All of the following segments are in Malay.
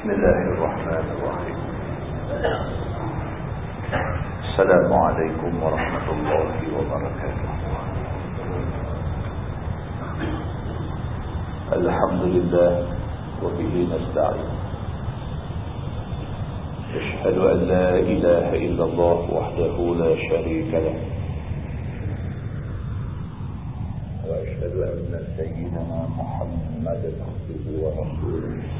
بسم الله الرحمن الرحيم. السلام عليكم ورحمة الله وبركاته. الحمد لله وبه نستعين. أشهد أن لا إله إلا الله وحده لا شريك له. وأشهد أن سيدنا محمدا عبده ورسوله.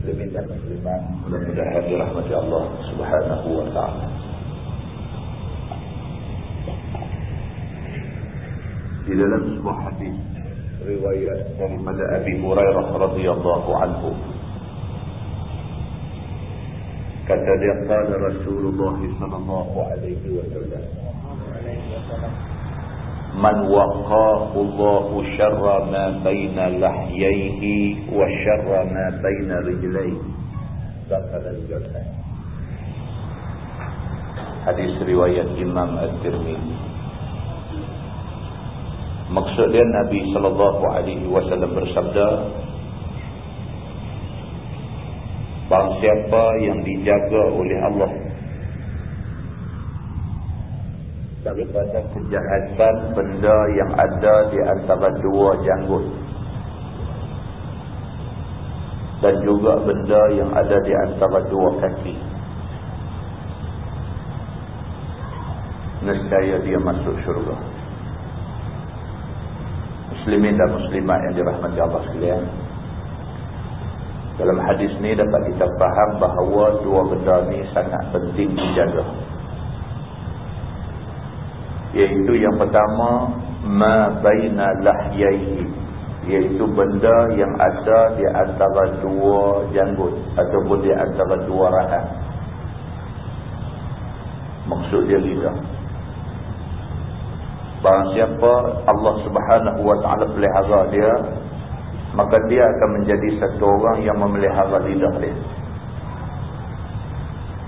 muslimin dan muslimat mudah-mudahan dirahmati Allah Subhanahu wa taala. Di dalam sebuah hadis riwayat daripada Abi Hurairah radhiyallahu anhu kata dia qala Rasulullah sallallahu alaihi man waqa'allahu sharra ma baina lahyayhi wa sharra ma baina rijlayhi dakalah hadis riwayat imam at-tirmidzi maksudnya nabi sallallahu alaihi wasallam bersabda barang siapa yang dijaga oleh Allah daripada kejahatan benda yang ada di antara dua janggut. Dan juga benda yang ada di antara dua kaki. Nescaya dia masuk syurga. Muslimin dan muslimat yang dirahmati Allah sekalian. Dalam hadis ni dapat kita faham bahawa dua benda ni sangat penting dijaga Iaitu yang pertama Ma baina lahyaihi. Iaitu benda yang ada di antara dua janggut Ataupun di antara dua rahang Maksud dia lidah Barang siapa Allah subhanahu wa ta'ala pelihara dia Maka dia akan menjadi satu orang yang memelihara lidah dia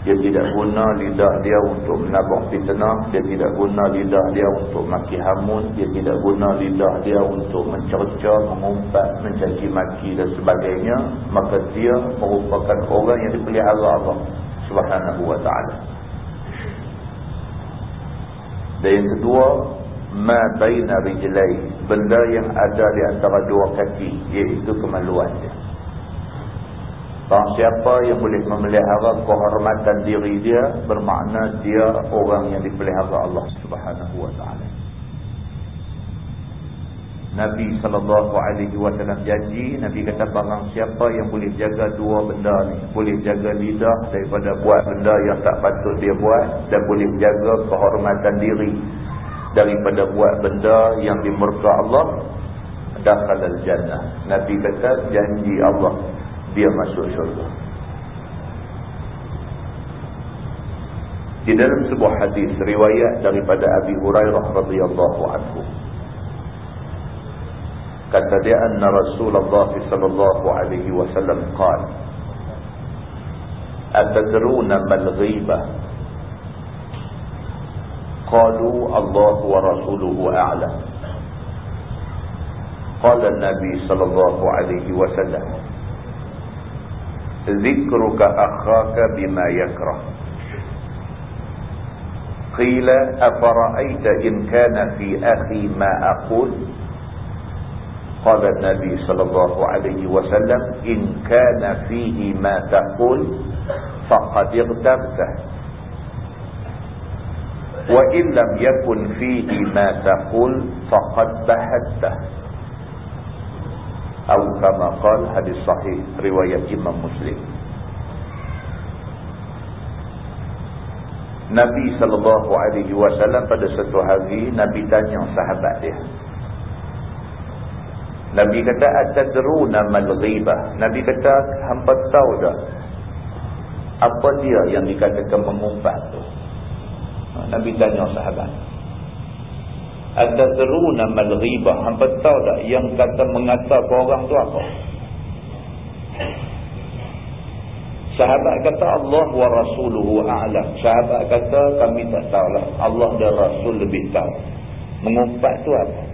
dia tidak guna lidah dia untuk menabung fitnah. Dia tidak guna lidah dia untuk maki hamun. Dia tidak guna lidah dia untuk mencerca, mengumpat, mencaci maki dan sebagainya. Maka dia merupakan orang yang dipelihara Allah subhanahu wa ta'ala. Dan yang kedua, ma baina rijlai, benda yang ada di antara dua kaki, iaitu kemaluan dia. Barang siapa yang boleh memelihara kehormatan diri dia bermakna dia orang yang dipelihara Allah Subhanahu wa taala. Nabi sallallahu alaihi wasallam janji, Nabi kata barang siapa yang boleh jaga dua benda ni, boleh jaga lidah daripada buat benda yang tak patut dia buat dan boleh jaga kehormatan diri daripada buat benda yang dimurka Allah, dakhala al-jannah. Nabi kata janji Allah dia masuk syurga. Di dalam sebuah hadis riwayat daripada Abi Hurairah radhiyallahu anhu kata dia anna Rasulullah sallallahu alaihi wasallam qala Atadruna mal ghibah Qalu Allah wa rasuluhu a'lam Qala Nabi sallallahu alaihi wasallam ذكرك أخاك بما يكره. قيل أفرأيت إن كان في أخي ما أقول؟ قال النبي صلى الله عليه وسلم إن كان فيه ما تقول فقد اغتبته وإن لم يكن فيه ما تقول فقد بهته atau kama qal hadis sahih riwayat Imam Muslim Nabi sallallahu alaihi wasallam pada satu hari Nabi tanya sahabat dia Nabi kata atadruna mal ghibah. Nabi kata hampa tahu dah apa dia yang dikatakan mengumpat tu. Nabi tanya sahabat. Atadruna mal ghibah. Hampa tahu tak yang kata mengata ke orang tu apa? Sahabat kata Allah wa rasuluhu a'lam. Sahabat kata kami tak tahulah. Allah dan Rasul lebih tahu. Mengumpat tu apa?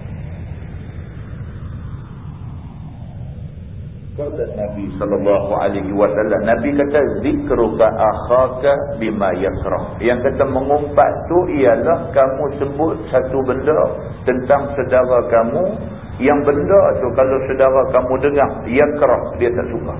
Kata Nabi sallallahu alaihi wasallam. Nabi kata zikruka akhaka bima yakrah. Yang kata mengumpat tu ialah kamu sebut satu benda tentang saudara kamu. Yang benda tu kalau saudara kamu dengar yakrah dia tak suka.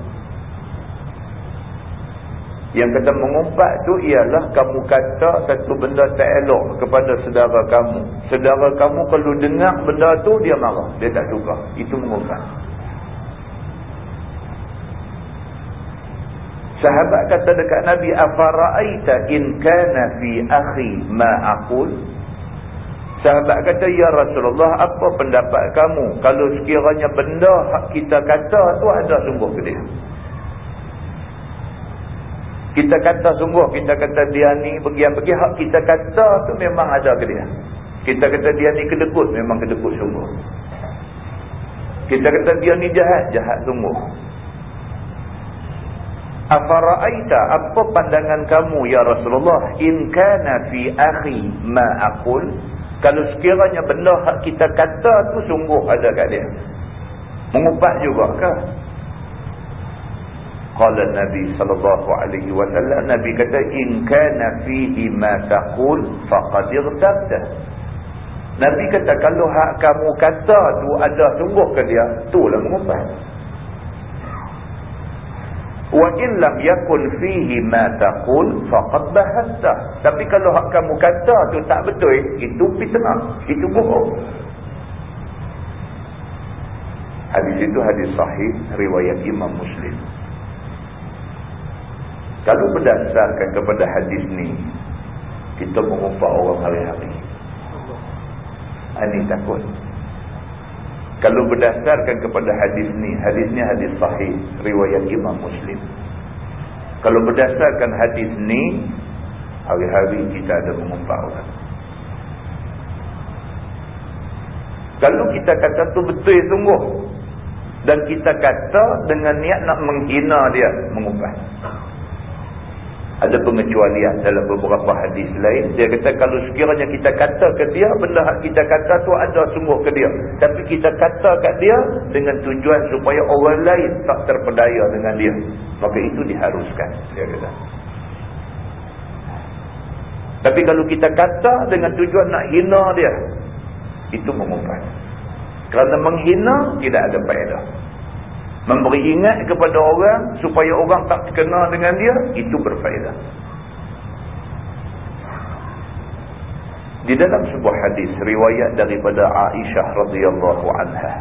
Yang kata mengumpat tu ialah kamu kata satu benda tak elok kepada saudara kamu. Saudara kamu kalau dengar benda tu dia marah. Dia tak suka. Itu mengumpat Sahabat kata dekat Nabi, "Afara'aita in kana fi akhi ma aqul?" Sahabat kata, "Ya Rasulullah, apa pendapat kamu kalau sekiranya benda hak kita kata tu ada sungguh ke dia?" Kita kata sungguh, kita kata dia ni pergi-pergi hak kita kata tu memang ada ke dia. Kita kata dia ni kedekut, memang kedekut sungguh. Kita kata dia ni jahat, jahat sungguh. Afara'aita apa pandangan kamu ya Rasulullah? In kana fi akhi ma aqul. Kalau sekiranya benda hak kita kata tu sungguh ada kat dia. Mengupat juga ke qala nabi sallallahu alaihi wasallam nabi kata in kana fihi ma taqul faqad irtabta nabi kata kalau hak kamu kata tu ada sungguh ke dia itulah mengupat wa in lam yakun fihi ma taqul faqad bahatta tapi kalau hak kamu kata tu tak betul itu fitnah itu bohong. Hadis itu hadis sahih riwayat Imam Muslim. Kalau berdasarkan kepada hadis ni kita mengumpat orang hari-hari. Ini takut kalau berdasarkan kepada hadis ni, hadis ni hadis sahih, riwayat Imam Muslim. Kalau berdasarkan hadis ni, hari-hari kita ada mengumpat orang. Kalau kita kata tu betul sungguh, dan kita kata dengan niat nak menghina dia, mengumpat ada pengecualian dalam beberapa hadis lain. Dia kata kalau sekiranya kita kata ke dia benda kita kata tu ada sungguh ke dia. Tapi kita kata kat dia dengan tujuan supaya orang lain tak terpedaya dengan dia. Maka itu diharuskan dia kata. Tapi kalau kita kata dengan tujuan nak hina dia itu mengumpat. Kerana menghina tidak ada faedah memberi ingat kepada orang supaya orang tak terkenal dengan dia itu berfaedah. Di dalam sebuah hadis riwayat daripada Aisyah radhiyallahu anha.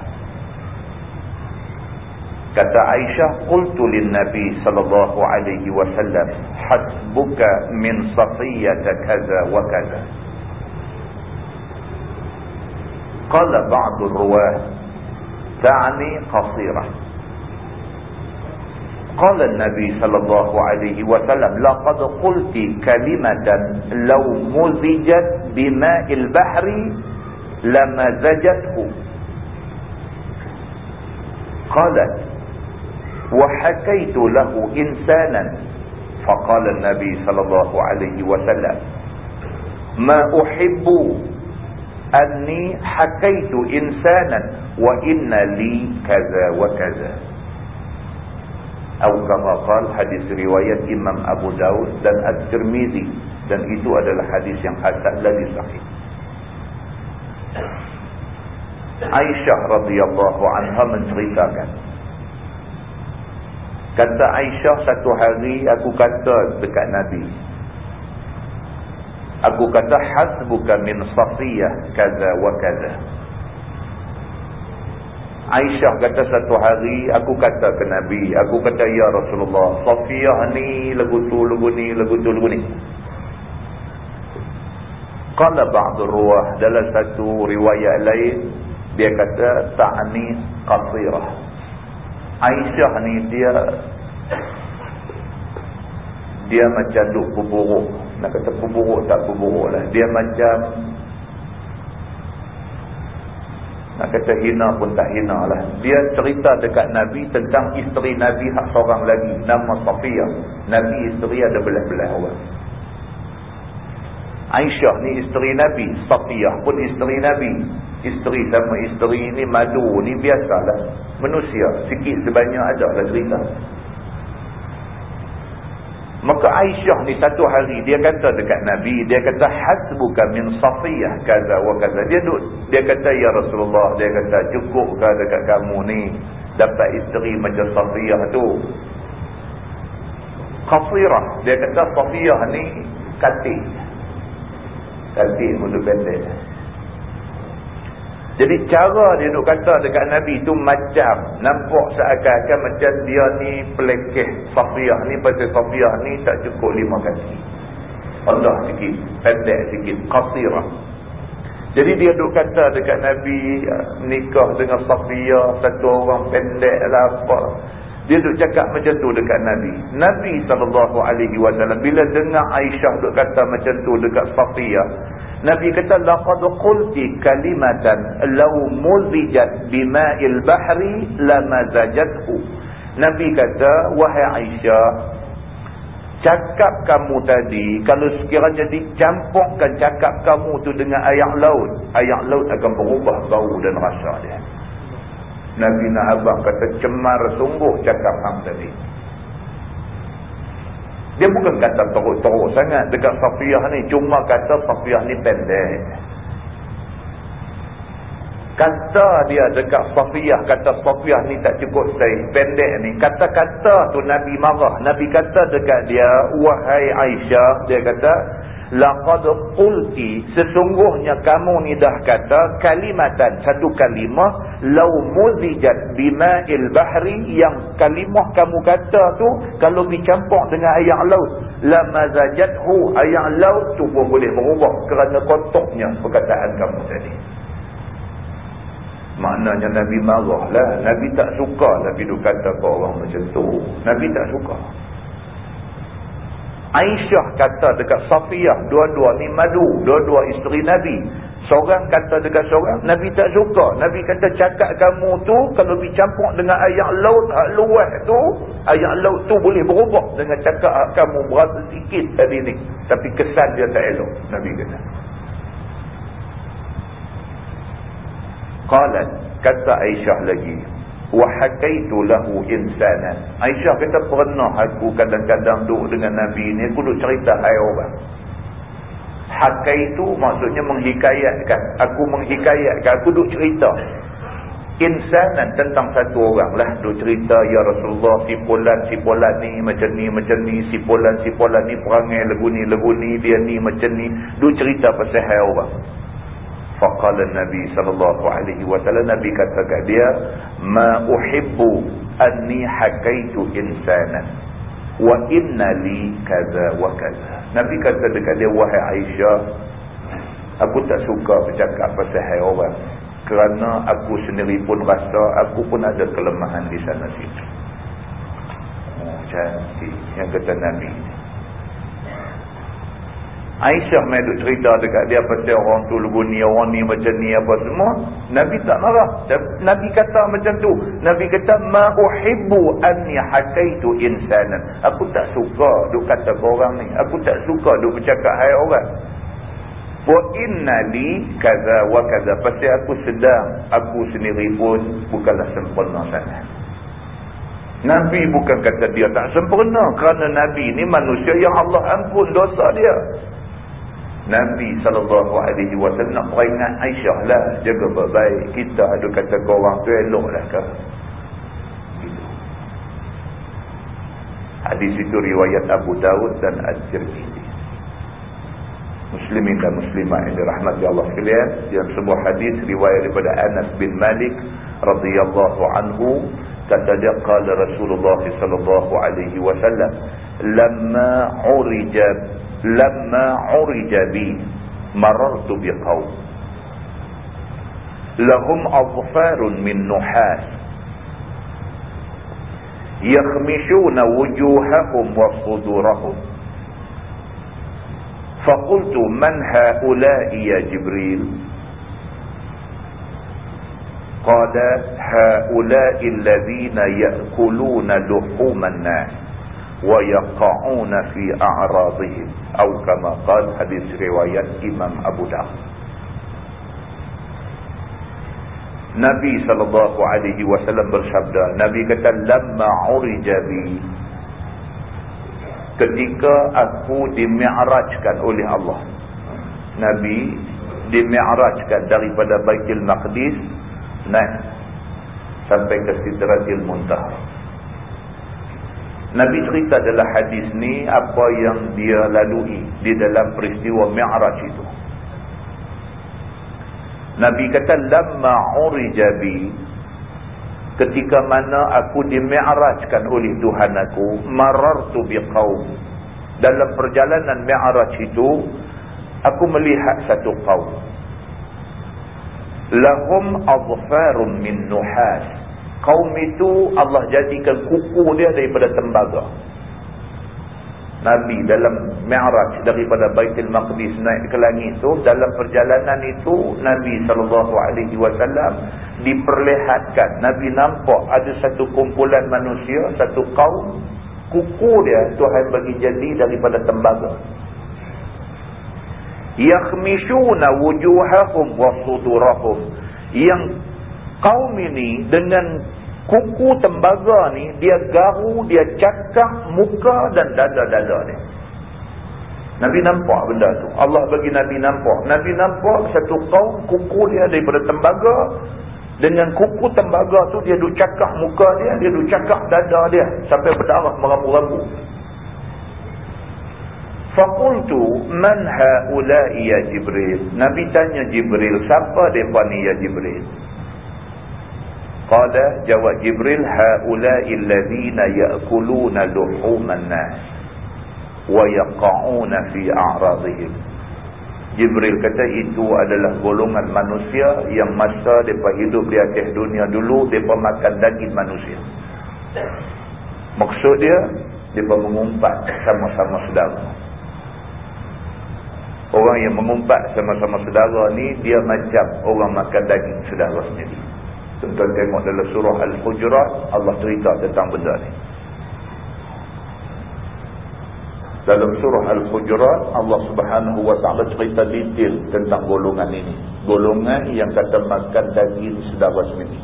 Kata Aisyah qultu lin nabi sallallahu alaihi wasallam hasbuka min safiyyah kaza wa kaza. Qala ba'd ar-ruwah ta'ni qasirah قال النبي صلى الله عليه وسلم لقد قلت كلمة لو مزجت بماء البحر لمزجته. قالت وحكيت له إنسانا. فقال النبي صلى الله عليه وسلم ما أحب أني حكيت إنسانا وإن لي كذا وكذا. Atau kama hadis riwayat Imam Abu Daud dan At-Tirmizi. Dan itu adalah hadis yang hasan lagi sahih. Aisyah radhiyallahu anha menceritakan. Kata Aisyah satu hari aku kata dekat Nabi aku kata hasbuka min safiyah kaza wa kaza Aisyah kata satu hari aku kata ke Nabi, aku kata ya Rasulullah, Safiyah ni lagu tu lagu ni lagu tu lagu ni. Qala ba'd ruwah dalam satu riwayat lain dia kata ta'ni qasirah. Aisyah ni dia dia macam duk berburuk. Nak kata berburuk tak berburuk lah. Dia macam nak kata hina pun tak hina lah. Dia cerita dekat Nabi tentang isteri Nabi hak seorang lagi. Nama Safiyah. Nabi isteri ada belah-belah orang. Aisyah ni isteri Nabi. Safiyah pun isteri Nabi. Isteri sama isteri ni madu ni biasalah manusia sikit sebanyak ada lah cerita Maka Aisyah ni satu hari dia kata dekat Nabi, dia kata hasbuka min safiyah kaza wa kaza. Dia duk, dia kata ya Rasulullah, dia kata cukupkah dekat kamu ni dapat isteri macam safiyah tu. Qasirah, dia kata safiyah ni katik. Katik mulut pendek. Jadi cara dia duk kata dekat Nabi tu macam nampak seakan-akan macam dia ni pelekeh Safiyah ni pasal Safiyah ni tak cukup lima kaki. Rendah sikit, pendek sikit, qasirah. Jadi dia duk kata dekat Nabi nikah dengan Safiyah satu orang pendek lah apa. Dia duk cakap macam tu dekat Nabi. Nabi SAW bila dengar Aisyah duk kata macam tu dekat Safiyah Nabi kata laqad qulti kalimatan law muzijat bima'il bahri lamazajathu. Nabi kata wahai Aisyah cakap kamu tadi kalau sekiranya dicampurkan cakap kamu tu dengan air laut, air laut akan berubah bau dan rasa dia. Nabi nak abang kata cemar sungguh cakap hang tadi. Dia bukan kata teruk-teruk sangat dekat Safiyah ni. Cuma kata Safiyah ni pendek. Kata dia dekat Safiyah. Kata Safiyah ni tak cukup saya pendek ni. Kata-kata tu Nabi marah. Nabi kata dekat dia. Wahai Aisyah. Dia kata laqad qulti sesungguhnya kamu ni dah kata kalimatan satu kalimah law muzijat bima'il bahri yang kalimah kamu kata tu kalau dicampur dengan air laut la mazajathu air laut tu pun boleh berubah kerana kotornya perkataan kamu tadi. Maknanya Nabi marah lah Nabi tak suka Nabi tu kata ke orang macam tu. Nabi tak suka Aisyah kata dekat Safiyah, dua-dua ni madu, dua-dua isteri Nabi. Seorang kata dekat seorang, Nabi tak suka. Nabi kata cakap kamu tu, kalau dicampur dengan ayat laut, hak luas tu, ayat laut tu boleh berubah dengan cakap kamu berasa sikit tadi ni. Tapi kesan dia tak elok, Nabi kata. Qalat, kata Aisyah lagi, wa hakaitu lahu insanan Aisyah kata pernah aku kadang-kadang duduk dengan Nabi ni aku duduk cerita hai orang. Hakaitu maksudnya menghikayatkan. Aku menghikayatkan aku duduk cerita. Insanan tentang satu orang lah. Duduk cerita ya Rasulullah si polan si polan ni macam ni macam ni si polan si polan ni perangai lagu ni ni dia ni macam ni. Duduk cerita pasal hai orang Faqala Nabi sallallahu alaihi wasallam Nabi kata kat dia, "Ma uhibbu anni hakaitu insana wa inna li kaza wa kaza." Nabi kata dekat dia, "Wahai Aisyah, aku tak suka bercakap pasal hai orang kerana aku sendiri pun rasa aku pun ada kelemahan di sana situ." Oh, cantik yang kata Nabi. Aisyah main duk cerita dekat dia pasal orang tu lugu ni, orang ni macam ni apa semua. Nabi tak marah. Nabi kata macam tu. Nabi kata, Ma uhibbu anni hakaitu insanan. Aku tak suka duk kata ke orang ni. Aku tak suka duk bercakap hai orang. Wa inna li kaza wa kaza. Pasal aku sedang, aku sendiri pun bukanlah sempurna sana. Nabi bukan kata dia tak sempurna. Kerana Nabi ni manusia yang Allah ampun dosa dia. Nabi SAW nak peringat Aisyah lah. Jaga baik-baik. Kita ada kata ke orang tu elok lah ke? Gitu. hadis itu riwayat Abu Dawud dan Al-Tirmidhi. Muslimin dan Muslimah yang dirahmati Allah sekalian yang sebuah hadis riwayat daripada Anas bin Malik radhiyallahu anhu kata dia qala Rasulullah sallallahu alaihi wasallam lamma urija lamma urija bi marartu biqaum lahum azfarun min nuhas yakhmishuna wujuhahum wa sudurahum faqultu man haula'i ya jibril qala haula'i alladhina ya'kuluna luhuman yaqa'una fi a'radihim atau kama qala hadis riwayat Imam Abu Dawud Nabi sallallahu alaihi wasallam bersabda Nabi kata lamma urija bi. Ketika aku dimi'rajkan oleh Allah. Nabi dimi'rajkan daripada Baitul Maqdis naik sampai ke Sidratil Muntaha Nabi cerita dalam hadis ni apa yang dia lalui di dalam peristiwa Mi'raj itu. Nabi kata lamma urija bi ketika mana aku dimi'rajkan oleh Tuhan aku marartu biqaum dalam perjalanan mi'raj itu aku melihat satu kaum lahum adfarun min nuhas kaum itu Allah jadikan kuku dia daripada tembaga. Nabi dalam mi'raj daripada Baitul Maqdis naik ke langit tu dalam perjalanan itu Nabi sallallahu alaihi wasallam diperlihatkan. Nabi nampak ada satu kumpulan manusia satu kaum kuku dia Tuhan bagi jadi daripada tembaga. Yakhmishuna wujuhahum wa sudurahum. Yang kaum ini dengan kuku tembaga ni dia garu dia cakap muka dan dada-dada ni. Nabi nampak benda tu. Allah bagi Nabi nampak. Nabi nampak satu kaum kuku dia daripada tembaga. Dengan kuku tembaga tu dia duk cakap muka dia dia duk cakap dada dia. Sampai berdarah merabu-rabu. Fakultu man haula'i ya Jibril? Nabi tanya Jibril siapa mereka ni ya Jibril Qala jawab Jibril haula'i alladhina ya'kuluna luhuman nas wa yaqa'una fi a'radihim. Jibril kata itu adalah golongan manusia yang masa depa hidup di atas dunia dulu depa makan daging manusia. Maksud dia depa mengumpat sama-sama saudara. Orang yang mengumpat sama-sama saudara ni dia macam orang makan daging saudara sendiri. Tuan-tuan tengok dalam surah Al-Hujurat Allah cerita tentang benda ni. Dalam surah Al-Hujurat Allah subhanahu wa ta'ala cerita detail tentang golongan ini. Golongan yang kata makan daging sedara sendiri.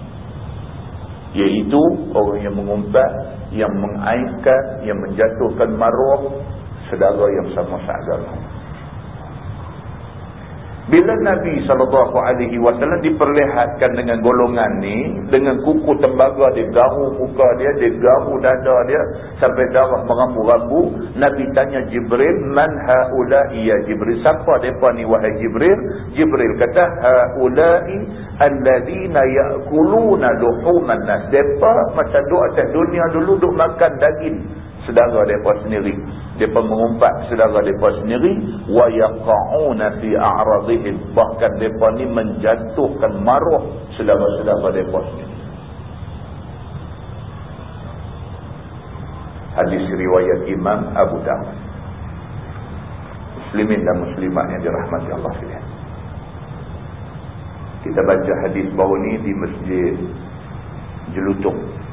Iaitu orang yang mengumpat Yang mengaitkan Yang menjatuhkan maruah Sedara yang sama seagama bila Nabi SAW diperlihatkan dengan golongan ni, dengan kuku tembaga dia garu muka dia, dia garu dada dia, sampai darah merambu-rambu, Nabi tanya Jibril, Man ha'ulai ya Jibril? Siapa mereka ni wahai Jibril? Jibril kata, Ha'ulai alladhina ya'kuluna luhuman nas. Mereka macam duk atas dunia dulu duk makan daging sedara mereka sendiri. Mereka mengumpat sedara mereka sendiri wa yaqa'una fi a'radihim. Bahkan mereka ni menjatuhkan maruh sedara-sedara mereka sendiri. Hadis riwayat Imam Abu Dawud. Muslimin dan muslimat yang dirahmati Allah sekalian. Kita baca hadis baru ni di masjid Jelutung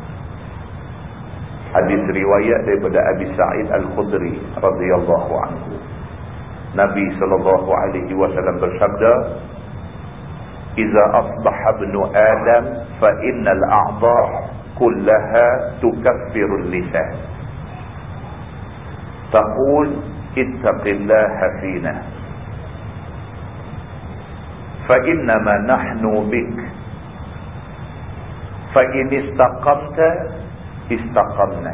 Hadis riwayat daripada Abi Sa'id Al-Khudri radhiyallahu anhu. Nabi sallallahu alaihi wasallam bersabda, "Idza asbaha ibnu Adam fa innal a'dha' kullaha tukaffiru al-lisan." Taqul ittaqillaha fina. Fa innama nahnu bik. Fa in istaqamta istaqamna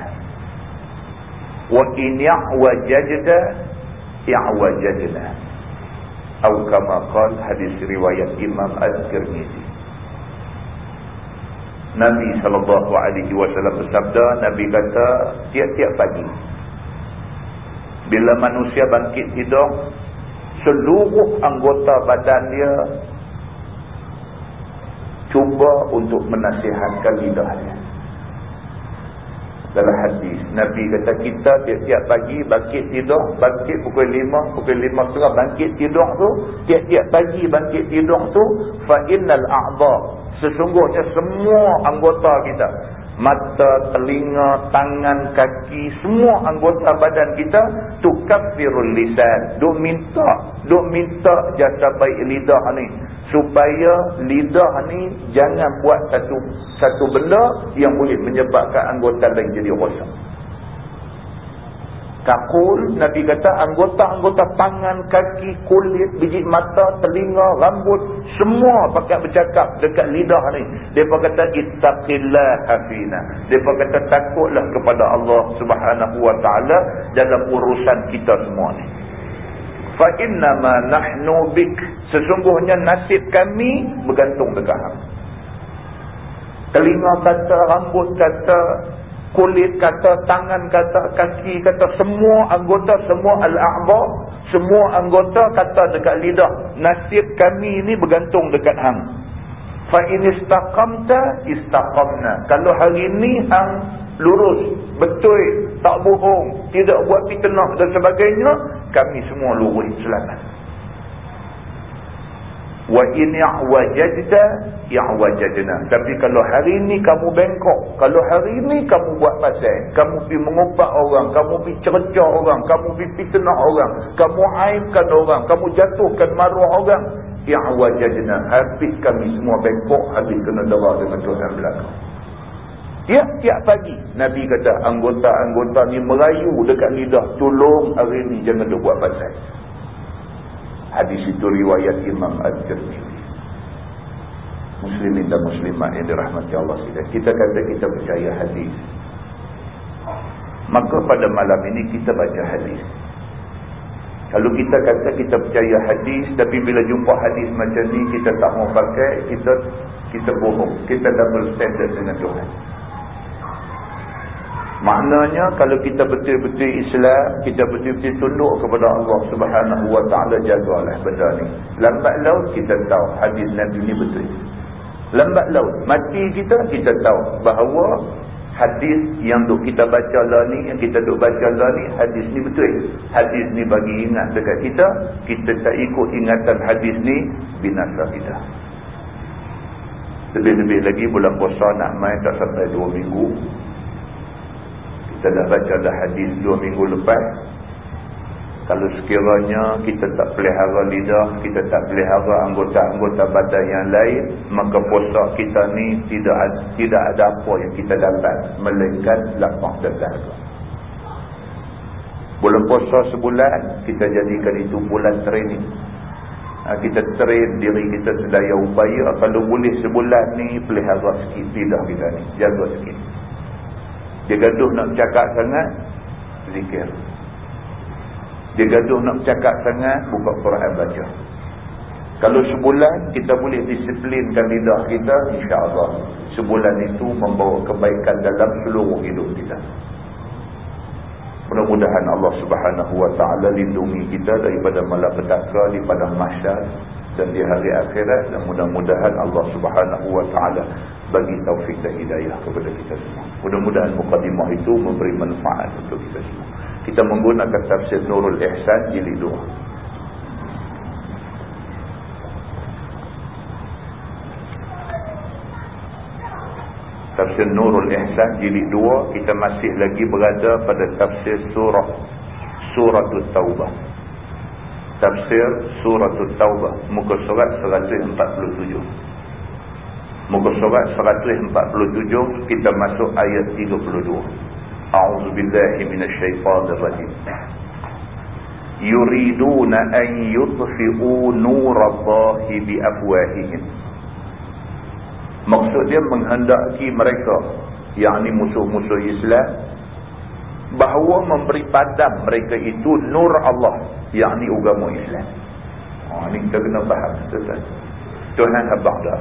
wa in ya'wajajta ya'wajajna atau kama qal hadis riwayat Imam Al-Tirmizi Nabi sallallahu alaihi wasallam bersabda Nabi kata tiap-tiap pagi bila manusia bangkit tidur seluruh anggota badan dia cuba untuk menasihatkan lidahnya dalam hadis. Nabi kata kita tiap-tiap pagi bangkit tidur bangkit pukul 5 pukul 5 setengah bangkit tidur tu tiap-tiap pagi bangkit tidur tu fa innal a'dha. Sesungguhnya semua anggota kita mata, telinga, tangan, kaki, semua anggota badan kita tukaffirul lisan. Duk minta, duk minta jasa baik lidah ni supaya lidah ni jangan buat satu satu benda yang boleh menyebabkan anggota lain jadi rosak. Kakul, Nabi kata anggota-anggota tangan, kaki, kulit, biji mata, telinga, rambut, semua pakai bercakap dekat lidah ni. Mereka kata, Ittaqillah hafina. Mereka kata, takutlah kepada Allah subhanahu wa ta'ala dalam urusan kita semua ni. Fa'innama nahnu bik. Sesungguhnya nasib kami bergantung dekat hang. Telinga kata, rambut kata, kulit kata, tangan kata, kaki kata, semua anggota, semua al-a'ba, semua anggota kata dekat lidah. Nasib kami ini bergantung dekat hang. Fa in istaqamta istaqamna. Kalau hari ini hang lurus, betul, tak bohong, tidak buat fitnah dan sebagainya, kami semua lurus selamat wa in ya'wajadta ya'wajadna tapi kalau hari ini kamu bengkok kalau hari ini kamu buat pasal kamu pergi mengubah orang kamu pergi cerca orang kamu pergi fitnah orang kamu aibkan orang kamu jatuhkan maruah orang ya'wajadna habis kami semua bengkok habis kena darah dengan Tuhan belakang. Tiap-tiap pagi Nabi kata anggota-anggota ni merayu dekat lidah tolong hari ni jangan buat pasal Hadis itu riwayat Imam Al-Tirmidhi. Muslimin dan muslimat yang dirahmati Allah sekalian. Kita kata kita percaya hadis. Maka pada malam ini kita baca hadis. Kalau kita kata kita percaya hadis tapi bila jumpa hadis macam ni kita tak mau pakai, kita kita bohong. Kita double standard dengan Tuhan. Maknanya kalau kita betul-betul Islam, kita betul-betul tunduk kepada Allah Subhanahu wa taala jagalah benda ni. Lambat laut kita tahu hadis Nabi ni betul. Lambat laut mati kita kita tahu bahawa hadis yang duk kita baca lah ni, yang kita duk baca lah ni, hadis ni betul. Hadis ni bagi ingat dekat kita, kita tak ikut ingatan hadis ni, binasa kita. Lebih-lebih lagi bulan puasa nak main tak sampai dua minggu, kita dah baca dah hadis dua minggu lepas. Kalau sekiranya kita tak pelihara lidah, kita tak pelihara anggota-anggota badan yang lain, maka puasa kita ni tidak tidak ada apa yang kita dapat melainkan lapang dahaga. Bulan puasa sebulan, kita jadikan itu bulan training. Ha, kita train diri kita sedaya upaya. Kalau boleh sebulan ni, pelihara sikit lidah kita ni. Jaga sikit. Dia gaduh nak cakap sangat, zikir. Dia gaduh nak cakap sangat, buka Quran baca. Kalau sebulan kita boleh disiplinkan lidah kita, insya-Allah sebulan itu membawa kebaikan dalam seluruh hidup kita. Mudah-mudahan Allah Subhanahu wa taala lindungi kita daripada malapetaka di padang mahsyar dan di hari akhirat dan mudah-mudahan Allah Subhanahu wa taala bagi taufik dan hidayah kepada kita semua. Mudah-mudahan mukadimah itu memberi manfaat untuk kita semua. Kita menggunakan tafsir Nurul Ihsan jilid 2. Tafsir Nurul Ihsan jilid 2 kita masih lagi berada pada tafsir surah Suratul Taubah tafsir surah taubah. Muka surat 147 muka surat 147 kita masuk ayat 32 a'udzubillahi minasyaitonirrajim yuriduna an yutfi'u nurallahi biafwahihim. Maksud dia menghendaki mereka yakni musuh-musuh Islam bahawa memberi padam mereka itu nur Allah yakni agama Islam. Oh, ini kita kena faham. Tuhan habak dah.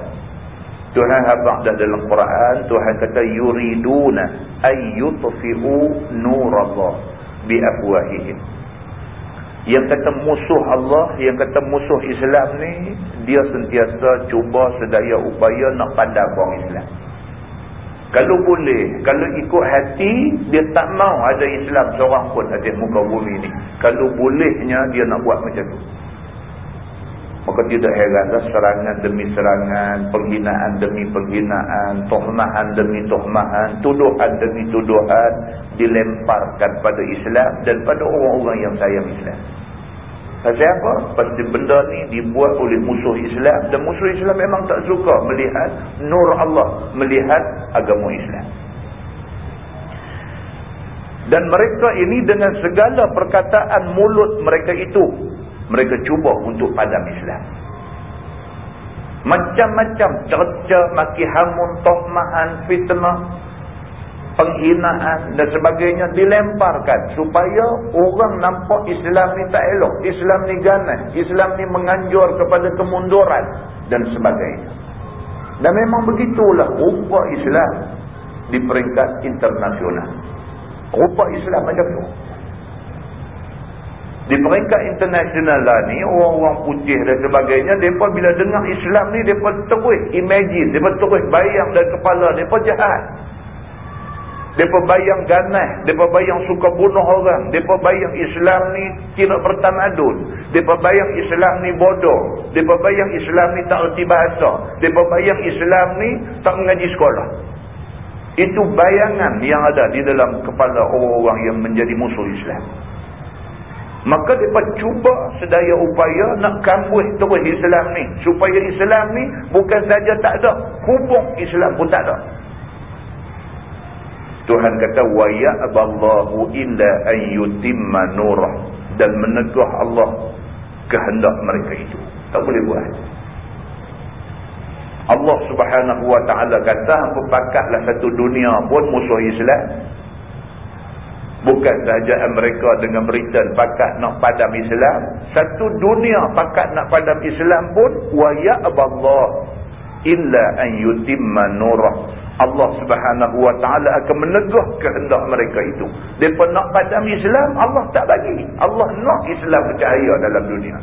Tuhan habak dah dalam Quran. Tuhan kata, yuriduna ayyutfi'u nur Allah biafwahihim. Yang kata musuh Allah, yang kata musuh Islam ni, dia sentiasa cuba sedaya upaya nak padam orang Islam. Kalau boleh, kalau ikut hati, dia tak mau ada Islam seorang pun atas muka bumi ni. Kalau bolehnya, dia nak buat macam tu. Maka tidak heranlah serangan demi serangan, penghinaan demi penghinaan, tohmahan demi tohmahan, tuduhan demi tuduhan dilemparkan pada Islam dan pada orang-orang yang sayang Islam. Pasal apa? Pasti benda ni dibuat oleh musuh Islam dan musuh Islam memang tak suka melihat nur Allah, melihat agama Islam. Dan mereka ini dengan segala perkataan mulut mereka itu mereka cuba untuk padam Islam. Macam-macam cerca, maki hamun, tohmahan, fitnah, penghinaan dan sebagainya dilemparkan supaya orang nampak Islam ni tak elok, Islam ni ganas, Islam ni menganjur kepada kemunduran dan sebagainya. Dan memang begitulah rupa Islam di peringkat internasional. Rupa Islam macam tu. Di peringkat internasional lah ni, orang-orang putih dan sebagainya, mereka bila dengar Islam ni, mereka terus imagine, mereka terus bayang dari kepala, mereka jahat. Mereka bayang ganas, mereka bayang suka bunuh orang, mereka bayang Islam ni tidak bertamadun, mereka bayang Islam ni bodoh, mereka bayang Islam ni tak erti bahasa, mereka bayang Islam ni tak mengaji sekolah. Itu bayangan yang ada di dalam kepala orang-orang yang menjadi musuh Islam. Maka mereka cuba sedaya upaya nak kambuh terus Islam ni. Supaya Islam ni bukan saja tak ada. Hubung Islam pun tak ada. Tuhan kata wa ya'dallahu illa an yutimma nurah. Dan menegah Allah kehendak mereka itu. Tak boleh buat. Allah Subhanahu wa taala kata hangpa pakatlah satu dunia pun musuh Islam. Bukan sahaja mereka dengan berita pakat nak padam Islam. Satu dunia pakat nak padam Islam pun wa ya'dallahu illa an yutimma nurah. Allah subhanahu wa ta'ala akan menegah kehendak mereka itu. Mereka nak padam Islam, Allah tak bagi. Allah nak Islam bercahaya dalam dunia.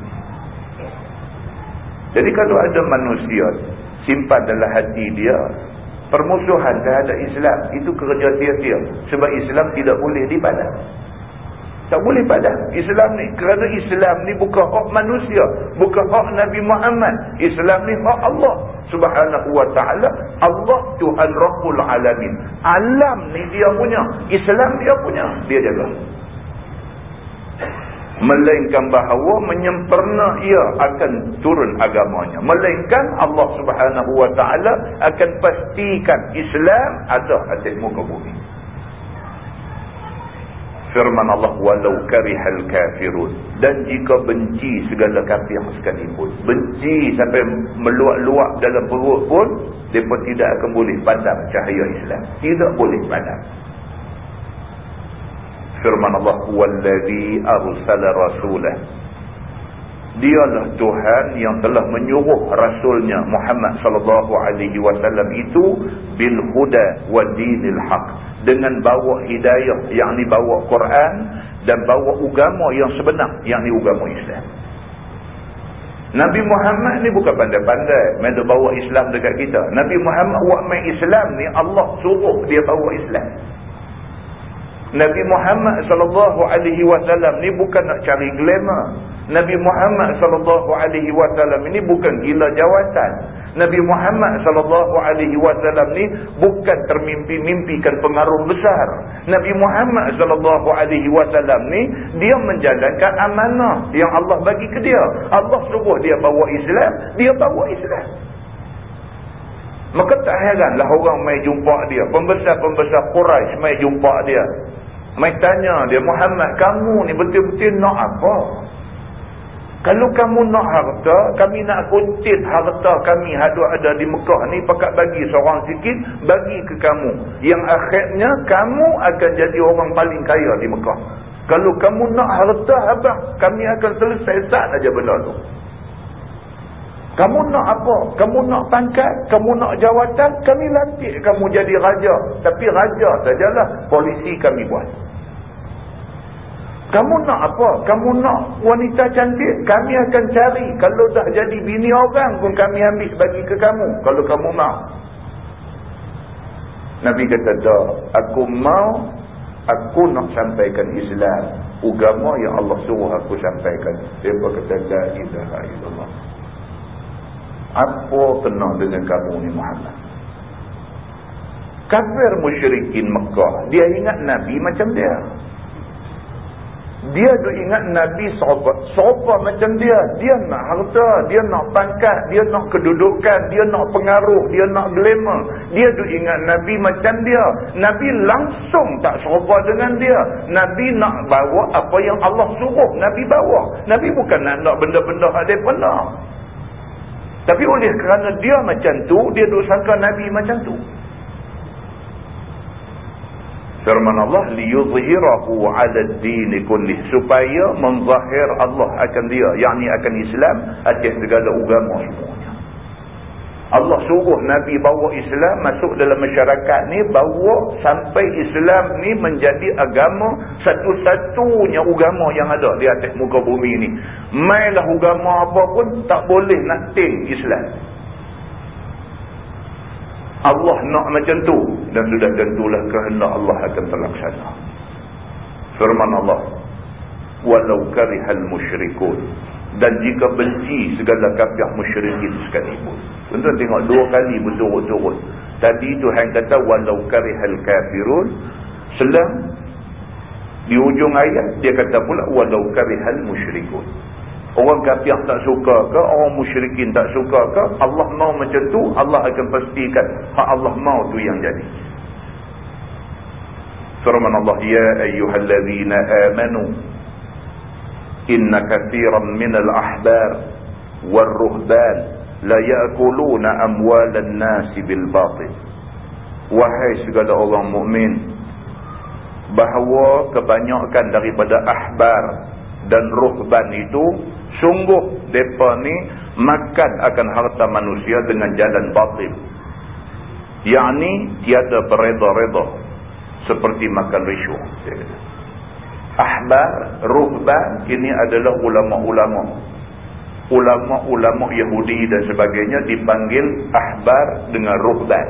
Jadi kalau ada manusia simpan dalam hati dia permusuhan terhadap Islam itu kerja sia-sia sebab Islam tidak boleh dipadam tak boleh padam Islam ni kerana Islam ni bukan hak manusia bukan hak Nabi Muhammad. Islam ni hak Allah. Subhanahu wa ta'ala Allah Tuhan Rabbul Alamin. Alam ni dia punya Islam dia punya dia jaga. Melainkan bahawa menyempurna ia akan turun agamanya. Melainkan Allah Subhanahu wa taala akan pastikan Islam ada atas muka bumi firman Allah walau karihal kafirun. Dan jika benci segala kafir sekalipun benci sampai meluak-luak dalam perut pun depa tidak akan boleh padam cahaya Islam. Tidak boleh padam firman Allah wallazi arsala rasulah dialah Tuhan yang telah menyuruh rasulnya Muhammad sallallahu alaihi wasallam itu bil huda wa dinil haq dengan bawa hidayah yakni bawa Quran dan bawa agama yang sebenar yakni agama Islam Nabi Muhammad ni bukan pandai-pandai main bawa Islam dekat kita. Nabi Muhammad buat main Islam ni Allah suruh dia bawa Islam. Nabi Muhammad sallallahu alaihi wasallam ni bukan nak cari glamour. Nabi Muhammad sallallahu alaihi wasallam ini bukan gila jawatan. Nabi Muhammad sallallahu alaihi wasallam ni bukan termimpi-mimpikan pengaruh besar. Nabi Muhammad sallallahu alaihi wasallam ni dia menjalankan amanah yang Allah bagi ke dia. Allah suruh dia bawa Islam, dia bawa Islam. Maka tak heranlah orang mai jumpa dia. Pembesar-pembesar Quraisy mai jumpa dia. Mai tanya dia, Muhammad kamu ni betul-betul nak apa? Kalau kamu nak harta, kami nak kuntit harta kami ada di Mekah ni pakat bagi seorang sikit, bagi ke kamu. Yang akhirnya kamu akan jadi orang paling kaya di Mekah. Kalau kamu nak harta abah, kami akan selesai tak aja benda tu. Kamu nak apa? Kamu nak pangkat? Kamu nak jawatan? Kami lantik kamu jadi raja. Tapi raja sajalah polisi kami buat. Kamu nak apa? Kamu nak wanita cantik? Kami akan cari. Kalau dah jadi bini orang pun kami ambil bagi ke kamu. Kalau kamu mau. Nabi kata, tak. Aku mau, aku nak sampaikan Islam. Ugama yang Allah suruh aku sampaikan. Dia kata, La ilaha illallah. Apa kena dengan kamu ni Muhammad? Kafir musyrikin Mekah. Dia ingat Nabi macam dia. Dia tu ingat Nabi sahabat. Sahabat macam dia. Dia nak harta. Dia nak pangkat. Dia nak kedudukan. Dia nak pengaruh. Dia nak glamour. Dia tu ingat Nabi macam dia. Nabi langsung tak sahabat dengan dia. Nabi nak bawa apa yang Allah suruh. Nabi bawa. Nabi bukan nak nak benda-benda ada pernah. Tapi oleh kerana dia macam tu. Dia duk sangka Nabi macam tu. Firman Allah liyuzhirahu 'ala ad-din kullih supaya menzahir Allah akan dia yakni akan Islam atas segala agama semuanya. Allah suruh Nabi bawa Islam masuk dalam masyarakat ni bawa sampai Islam ni menjadi agama satu-satunya agama yang ada di atas muka bumi ni. Mailah agama apa pun tak boleh nak ting Islam. Allah nak macam tu dan sudah tentulah kehendak Allah akan terlaksana. Firman Allah, "Walau karihal musyrikun" dan jika benci segala kafir musyrikin sekalipun. Tuan-tuan tengok dua kali berturut-turut. Tadi Tuhan kata walau karihal kafirun, selang di ujung ayat dia kata pula walau karihal musyrikun. Orang kafir tak suka ke, orang musyrikin tak suka ke, Allah mau macam tu, Allah akan pastikan hak Allah mau tu yang jadi. Firman Allah, Ya ayyuhallazina amanu, kathiran minal ahbar, warruhban, la ya'kuluna amwalan nasi bil batil. Wahai segala orang mukmin, bahawa kebanyakan daripada ahbar dan ruhban itu Sungguh mereka ni makan akan harta manusia dengan jalan batil. Yang ni tiada bereda-reda. Seperti makan risua. Ahbar, ruhban ini adalah ulama-ulama. Ulama-ulama Yahudi dan sebagainya dipanggil ahbar dengan ruhban.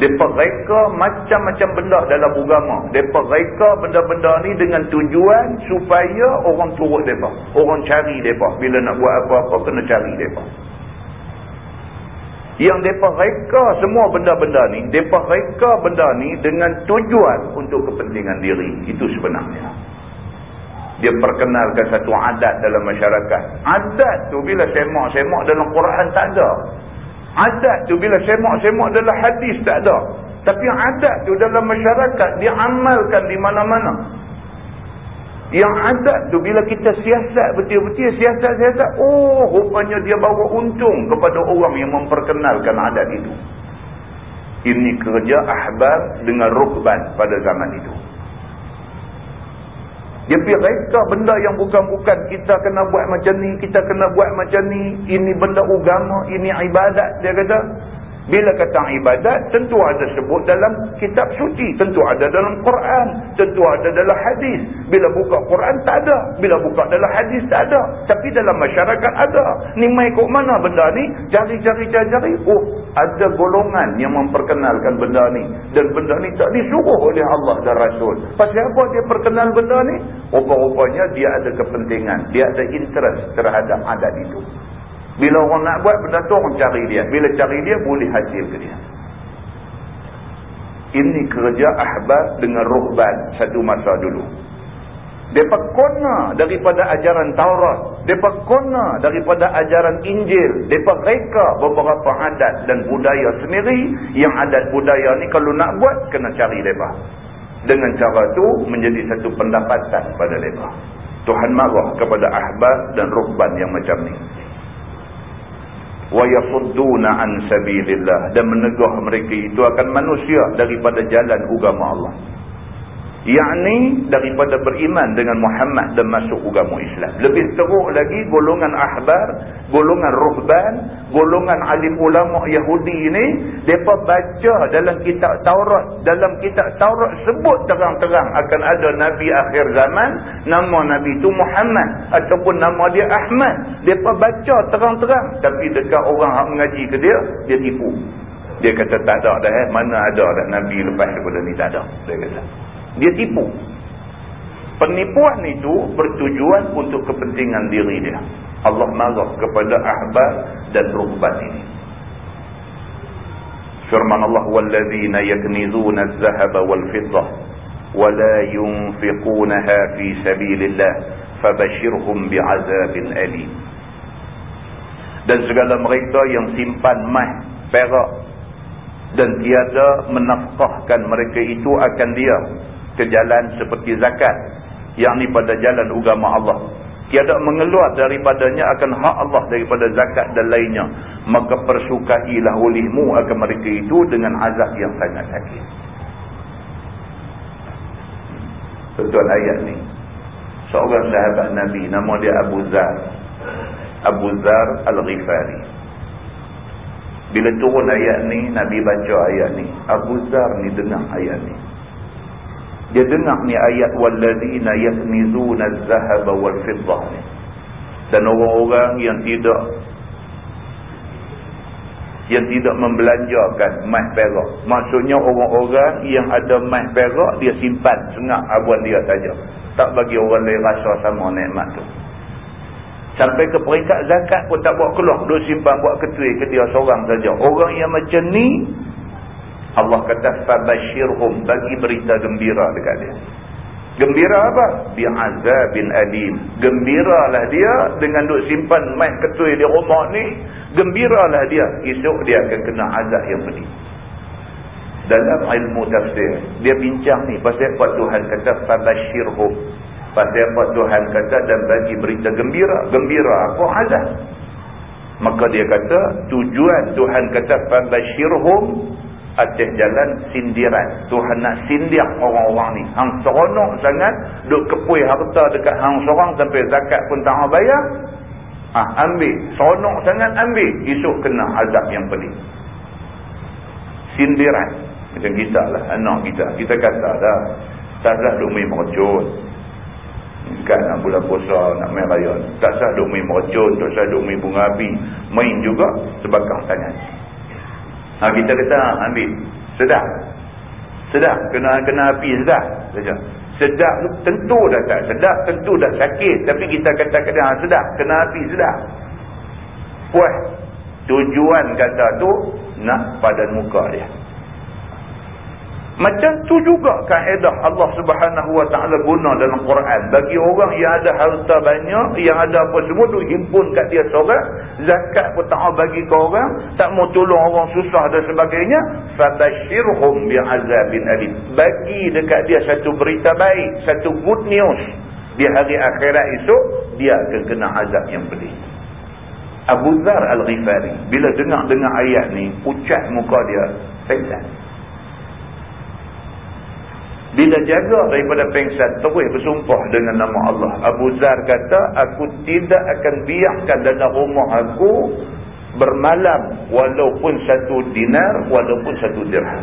Mereka reka macam-macam benda dalam agama. Mereka reka benda-benda ni dengan tujuan supaya orang turut mereka. Orang cari mereka. Bila nak buat apa-apa, kena cari mereka. Yang mereka reka semua benda-benda ni, mereka reka benda ni dengan tujuan untuk kepentingan diri. Itu sebenarnya. Dia perkenalkan satu adat dalam masyarakat. Adat tu bila semak-semak dalam Quran tak ada. Adat tu bila semak-semak dalam hadis tak ada. Tapi adat tu dalam masyarakat diamalkan di mana-mana. Yang adat tu bila kita siasat betul-betul siasat-siasat. Oh rupanya dia bawa untung kepada orang yang memperkenalkan adat itu. Ini kerja ahbar dengan rukban pada zaman itu. Dia pergi reka benda yang bukan-bukan. Kita kena buat macam ni, kita kena buat macam ni. Ini benda agama, ini ibadat. Dia kata, bila kata ibadat, tentu ada sebut dalam kitab suci. Tentu ada dalam Quran. Tentu ada dalam hadis. Bila buka Quran, tak ada. Bila buka dalam hadis, tak ada. Tapi dalam masyarakat ada. Ni mai kok mana benda ni? Cari-cari-cari. Oh, ada golongan yang memperkenalkan benda ni. Dan benda ni tak disuruh oleh Allah dan Rasul. Pasal apa dia perkenal benda ni? Rupa-rupanya dia ada kepentingan. Dia ada interest terhadap adat itu. Bila orang nak buat benda tu orang cari dia. Bila cari dia boleh hasil ke dia. Ini kerja ahbab dengan ruhban satu masa dulu. Mereka kona daripada ajaran Taurat. Mereka kona daripada ajaran Injil. Mereka reka beberapa adat dan budaya sendiri. Yang adat budaya ni kalau nak buat, kena cari mereka. Dengan cara tu menjadi satu pendapatan pada mereka. Tuhan marah kepada ahbab dan ruhban yang macam ni wa yasudduna an sabilillah. Dan menegah mereka itu akan manusia daripada jalan agama Allah yakni daripada beriman dengan Muhammad dan masuk agama Islam. Lebih teruk lagi golongan ahbar golongan ruhban golongan alim ulama Yahudi ini mereka baca dalam kitab Taurat. Dalam kitab Taurat sebut terang-terang akan ada Nabi akhir zaman nama Nabi itu Muhammad ataupun nama dia Ahmad. Mereka baca terang-terang. Tapi dekat orang yang mengaji ke dia dia tipu. Dia kata tak ada dah eh. Mana ada dah Nabi lepas daripada ni? Tak ada dia kata dia tipu. Penipuan itu bertujuan untuk kepentingan diri dia. Allah marah kepada ahbar dan ruhban ini. Firman Allah yaknizuna az-zahaba wal-fiddah wa la yunfiqunaha fi sabilillah fabashshirhum bi'adzabin alim. Dan segala mereka yang simpan emas, perak dan tiada menafkahkan mereka itu akan dia ke jalan seperti zakat yang ni pada jalan agama Allah. Tiada mengeluar daripadanya akan hak Allah daripada zakat dan lainnya. Maka persukailah olehmu akan mereka itu dengan azab yang sangat sakit. Betul ayat ni? Seorang sahabat Nabi nama dia Abu Zar. Abu Zar Al-Ghifari. Bila turun ayat ni Nabi baca ayat ni Abu Zar ni dengar ayat ni dia dengar ni ayat wallazina yaknizuna az-zahaba wal-fiddah ni. Dan orang-orang yang tidak yang tidak membelanjakan emas perak. Maksudnya orang-orang yang ada emas perak dia simpan sengak abuan dia saja. Tak bagi orang lain rasa sama nikmat tu. Sampai ke peringkat zakat pun tak buat keluar. Duk simpan buat ketui ke dia seorang saja. Orang yang macam ni Allah kata fabashirhum bagi berita gembira dekat dia. Gembira apa? Bi'azabin alim. Gembiralah dia dengan duk simpan mai ketui di rumah ni. Gembiralah dia. Esok dia akan kena azab yang pedih. Dalam ilmu tafsir, dia bincang ni pasal apa Tuhan kata fabashirhum. Pasal apa Tuhan kata dan bagi berita gembira. Gembira apa azab? Maka dia kata tujuan Tuhan kata fabashirhum atas jalan sindiran. Tuhan nak sindir orang-orang ni. Hang seronok sangat, duk kepui harta dekat hang seorang sampai zakat pun tak bayar. Ha, ambil. Seronok sangat ambil. Esok kena azab yang pedih. Sindiran. Macam kita lah, anak kita. Kita kata dah, tak sah duk main mercun. Kan nak bulan puasa, nak main raya. Tak sah duk main mercun, tak sah duk main bunga api. Main juga sebakang tangan. Ha, kita kata ambil. Sedap. Sedap. Kena kena api sedap. Saja. Sedap tentu dah tak sedap. Tentu dah sakit. Tapi kita kata kena ha, sedap. Kena api sedap. Puas. Tujuan kata tu nak pada muka dia. Macam tu juga kaedah Allah subhanahu wa ta'ala guna dalam Quran. Bagi orang yang ada harta banyak, yang ada apa semua tu himpun kat dia seorang. Zakat pun tak bagi ke orang. Tak mau tolong orang susah dan sebagainya. Fatashirhum bi'azabin alim. Bagi dekat dia satu berita baik, satu good news. Di hari akhirat esok, dia akan kena azab yang pedih. Abu Dhar Al-Ghifari, bila dengar-dengar ayat ni, pucat muka dia, saya. Bila jaga daripada pengsan terus bersumpah dengan nama Allah. Abu Zar kata, aku tidak akan biarkan dalam rumah aku bermalam walaupun satu dinar, walaupun satu dirham.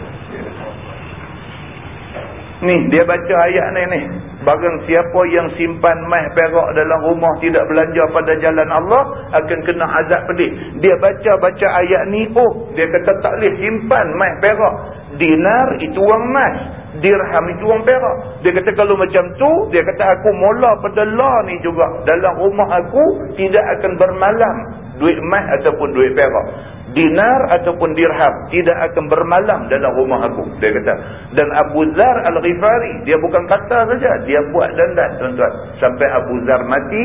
Ni, dia baca ayat ni ni. Bagang siapa yang simpan mah perak dalam rumah tidak belanja pada jalan Allah, akan kena azab pedih. Dia baca-baca ayat ni, oh, dia kata tak boleh simpan mah perak. Dinar itu wang mas dirham itu orang perak. Dia kata kalau macam tu, dia kata aku mula pada law ni juga. Dalam rumah aku tidak akan bermalam duit emas ataupun duit perak. Dinar ataupun dirham tidak akan bermalam dalam rumah aku. Dia kata. Dan Abu Zar Al-Ghifari, dia bukan kata saja. Dia buat dandan tuan-tuan. Sampai Abu Zar mati,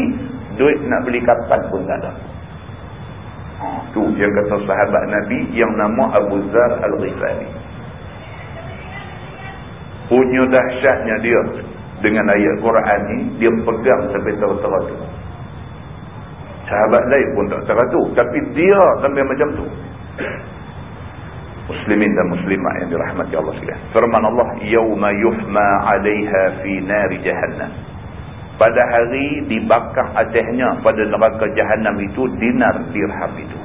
duit nak beli kapan pun tak ada. Tu dia kata sahabat Nabi yang nama Abu Zar Al-Ghifari punya dahsyatnya dia dengan ayat Quran ni dia pegang sampai tera-tera tu sahabat lain pun tak tera tu tapi dia sampai macam tu muslimin dan muslimat yang dirahmati Allah sekalian. Firman Allah, "Yauma yuhma 'alaiha fi nari jahannam." Pada hari dibakar atasnya pada neraka jahanam itu dinar dirham itu.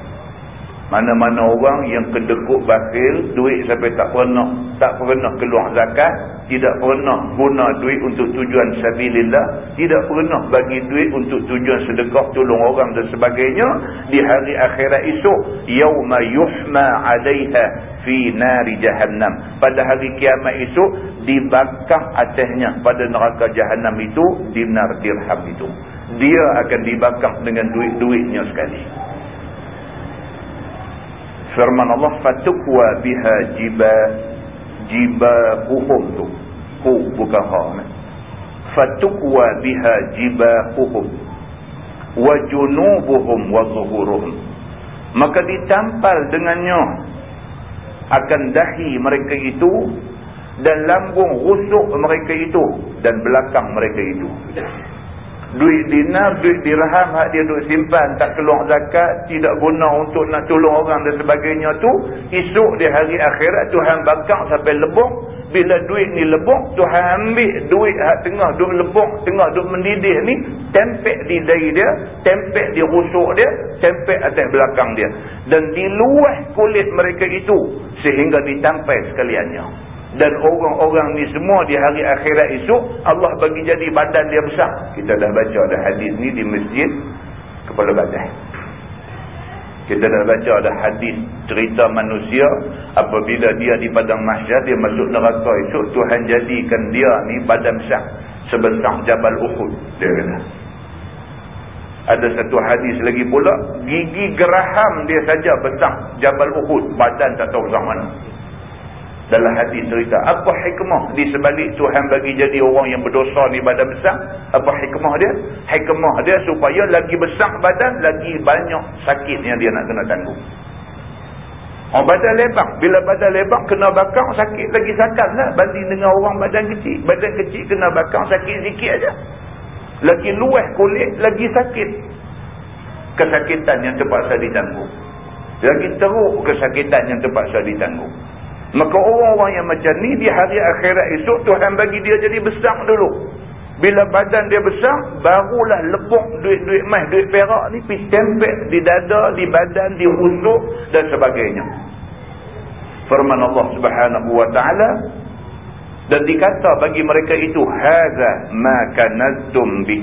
Mana-mana orang yang kedekut bakhil, duit sampai tak pernah, tak pernah keluar zakat, tidak pernah guna duit untuk tujuan sabilillah, tidak pernah bagi duit untuk tujuan sedekah tolong orang dan sebagainya, di hari akhirat esok, yauma yuhma 'alaiha fi nari jahannam. Pada hari kiamat esok dibakar atasnya pada neraka jahannam itu dinar dirham itu. Dia akan dibakar dengan duit-duitnya sekali firman Allah fatukwa biha jiba jibahuhum tu. Hu bukan ha fatukwa biha jibahuhum wa junubuhum wa zuhuruhum. Maka ditampal dengannya akan dahi mereka itu dan lambung rusuk mereka itu dan belakang mereka itu duit dinar, duit dirham hak dia duk simpan, tak keluar zakat, tidak guna untuk nak tolong orang dan sebagainya tu, esok di hari akhirat Tuhan bakar sampai lebok, bila duit ni lebok, Tuhan ambil duit hak tengah duk lebok, tengah duk mendidih ni, tempek di dahi dia, tempek di rusuk dia, tempek atas belakang dia. Dan diluah kulit mereka itu, sehingga ditampai sekaliannya dan orang-orang ni semua di hari akhirat esok Allah bagi jadi badan dia besar. Kita dah baca ada hadis ni di masjid kepala badan. Kita dah baca ada hadis cerita manusia apabila dia di padang mahsyar dia masuk neraka esok Tuhan jadikan dia ni badan besar. Sebesar Jabal Uhud dia kata. Ada satu hadis lagi pula gigi geraham dia saja besar Jabal Uhud badan tak tahu besar mana dalam hadis cerita apa hikmah di sebalik Tuhan bagi jadi orang yang berdosa ni badan besar apa hikmah dia hikmah dia supaya lagi besar badan lagi banyak sakit yang dia nak kena tanggung Oh, badan lebar. Bila badan lebar, kena bakar, sakit lagi sakit lah. Banding dengan orang badan kecil. Badan kecil kena bakar, sakit sikit aja. Lagi luas kulit, lagi sakit. Kesakitan yang terpaksa ditanggung. Lagi teruk kesakitan yang terpaksa ditanggung. Maka orang-orang yang macam ni di hari akhirat esok Tuhan bagi dia jadi besar dulu. Bila badan dia besar, barulah lepuk duit-duit emas, duit perak ni pergi di dada, di badan, di rusuk dan sebagainya. Firman Allah Subhanahu wa taala dan dikata bagi mereka itu hadza ma kanaztum bi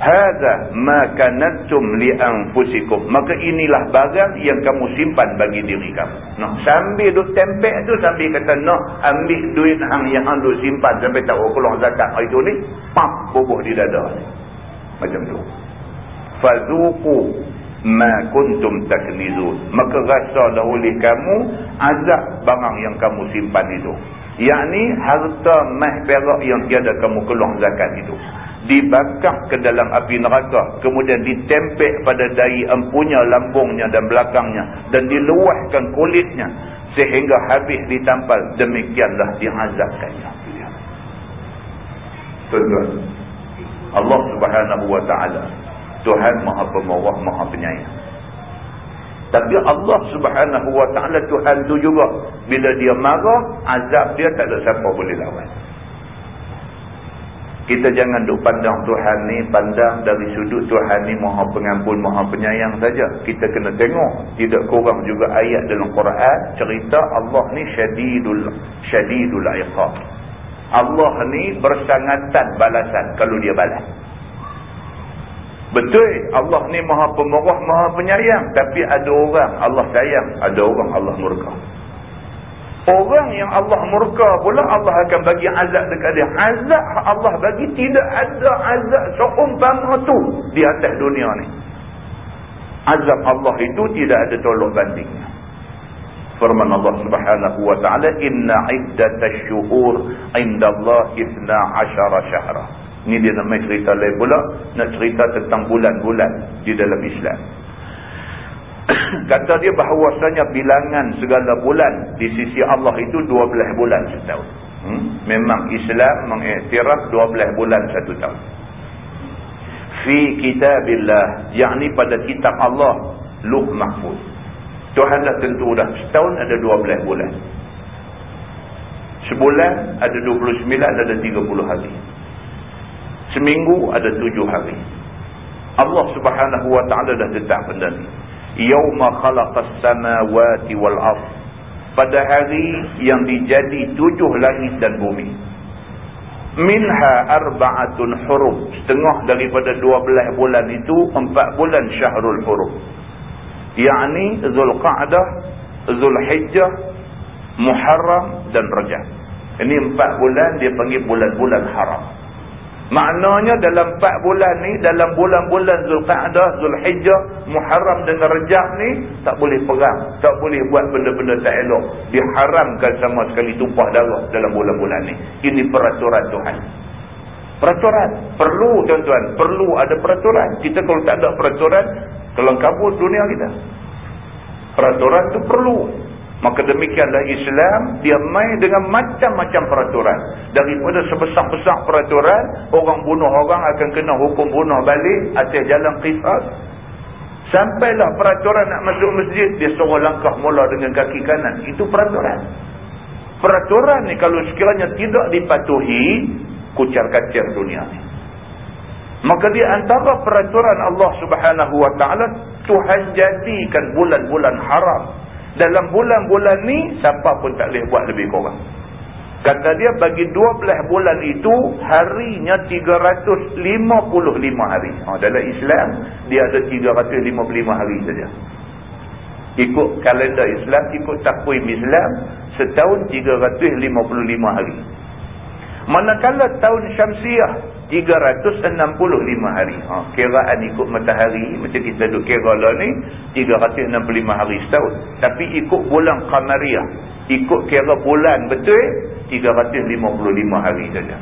Hada ma kanattum li anfusikum. Maka inilah barang yang kamu simpan bagi diri kamu. Nah, sambil duk tempek tu sambil kata nak ambil duit hang yang hang duk simpan sampai tak keluar zakat hari tu ni, pap bubuh di dada ni. Macam tu. Fazuqu ma kuntum taknizun. Maka rasalah oleh kamu azab barang yang kamu simpan itu. Yakni harta mah perak yang tiada kamu keluar zakat itu dibakar ke dalam api neraka kemudian ditempek pada dahi empunya lambungnya dan belakangnya dan diluahkan kulitnya sehingga habis ditampal. Demikianlah diazabkannya tuan-tuan Allah subhanahu wa ta'ala Tuhan maha pemawah maha penyayang. Tapi Allah subhanahu wa ta'ala Tuhan tu juga bila dia marah azab dia tak ada siapa boleh lawan kita jangan duk pandang Tuhan ni pandang dari sudut Tuhan ni maha pengampun maha penyayang saja. Kita kena tengok tidak kurang juga ayat dalam Quran cerita Allah ni syadidul syadidul iqab. Allah ni bersangatan balasan kalau dia balas. Betul Allah ni maha pemurah maha penyayang. Tapi ada orang Allah sayang ada orang Allah murka Orang yang Allah murka pula Allah akan bagi azab dekat dia. Azab Allah bagi tidak ada azab seumpama tu di atas dunia ni. Azab Allah itu tidak ada tolok bandingnya. Firman Allah Subhanahu wa taala inna iddatash shuhur indallahi 12 syahra. Ini dia nak cerita lain pula, nak cerita tentang bulan-bulan di dalam Islam. kata dia bahawasanya bilangan segala bulan di sisi Allah itu 12 bulan setahun. Hmm? Memang Islam mengiktiraf 12 bulan satu tahun. Fi kitabillah, yakni pada kitab Allah, luh mahfuz. Tuhan dah tentu dah. Setahun ada 12 bulan. Sebulan ada 29, ada 30 hari. Seminggu ada 7 hari. Allah subhanahu wa ta'ala dah tetap benda ni. Yawma khalaqas samawati wal af. Pada hari yang dijadi tujuh langit dan bumi. Minha arba'atun huruf. Setengah daripada 12 bulan itu, empat bulan syahrul huruf yakni Zulqa'dah, Zulhijjah, Muharram dan Rajab. Ini empat bulan dia panggil bulan-bulan haram. Maknanya dalam empat bulan ni, dalam bulan-bulan Zulqa'dah, Zulhijjah, Muharram dan Rajab ni, tak boleh perang. Tak boleh buat benda-benda tak elok. Diharamkan sama sekali tumpah darah dalam bulan-bulan ni. Ini peraturan Tuhan. Peraturan. Perlu tuan-tuan. Perlu ada peraturan. Kita kalau tak ada peraturan, Kelang kabut dunia kita. Peraturan itu perlu. Maka demikianlah Islam, dia main dengan macam-macam peraturan. Daripada sebesar-besar peraturan, orang bunuh orang akan kena hukum bunuh balik atas jalan qisas. Sampailah peraturan nak masuk masjid, dia suruh langkah mula dengan kaki kanan. Itu peraturan. Peraturan ni kalau sekiranya tidak dipatuhi, kucar-kacir dunia ni. Maka di antara peraturan Allah subhanahu wa ta'ala, Tuhan jadikan bulan-bulan haram. Dalam bulan-bulan ni, siapa pun tak boleh buat lebih kurang. Kata dia, bagi 12 bulan itu, harinya 355 hari. Ha, dalam Islam, dia ada 355 hari saja. Ikut kalender Islam, ikut takwim Islam, setahun 355 hari. Manakala tahun Syamsiah, 365 hari. Ha, kiraan ikut matahari, macam kita duduk kira lah ni, 365 hari setahun. Tapi ikut bulan Qamariah, ikut kira bulan betul, 355 hari saja.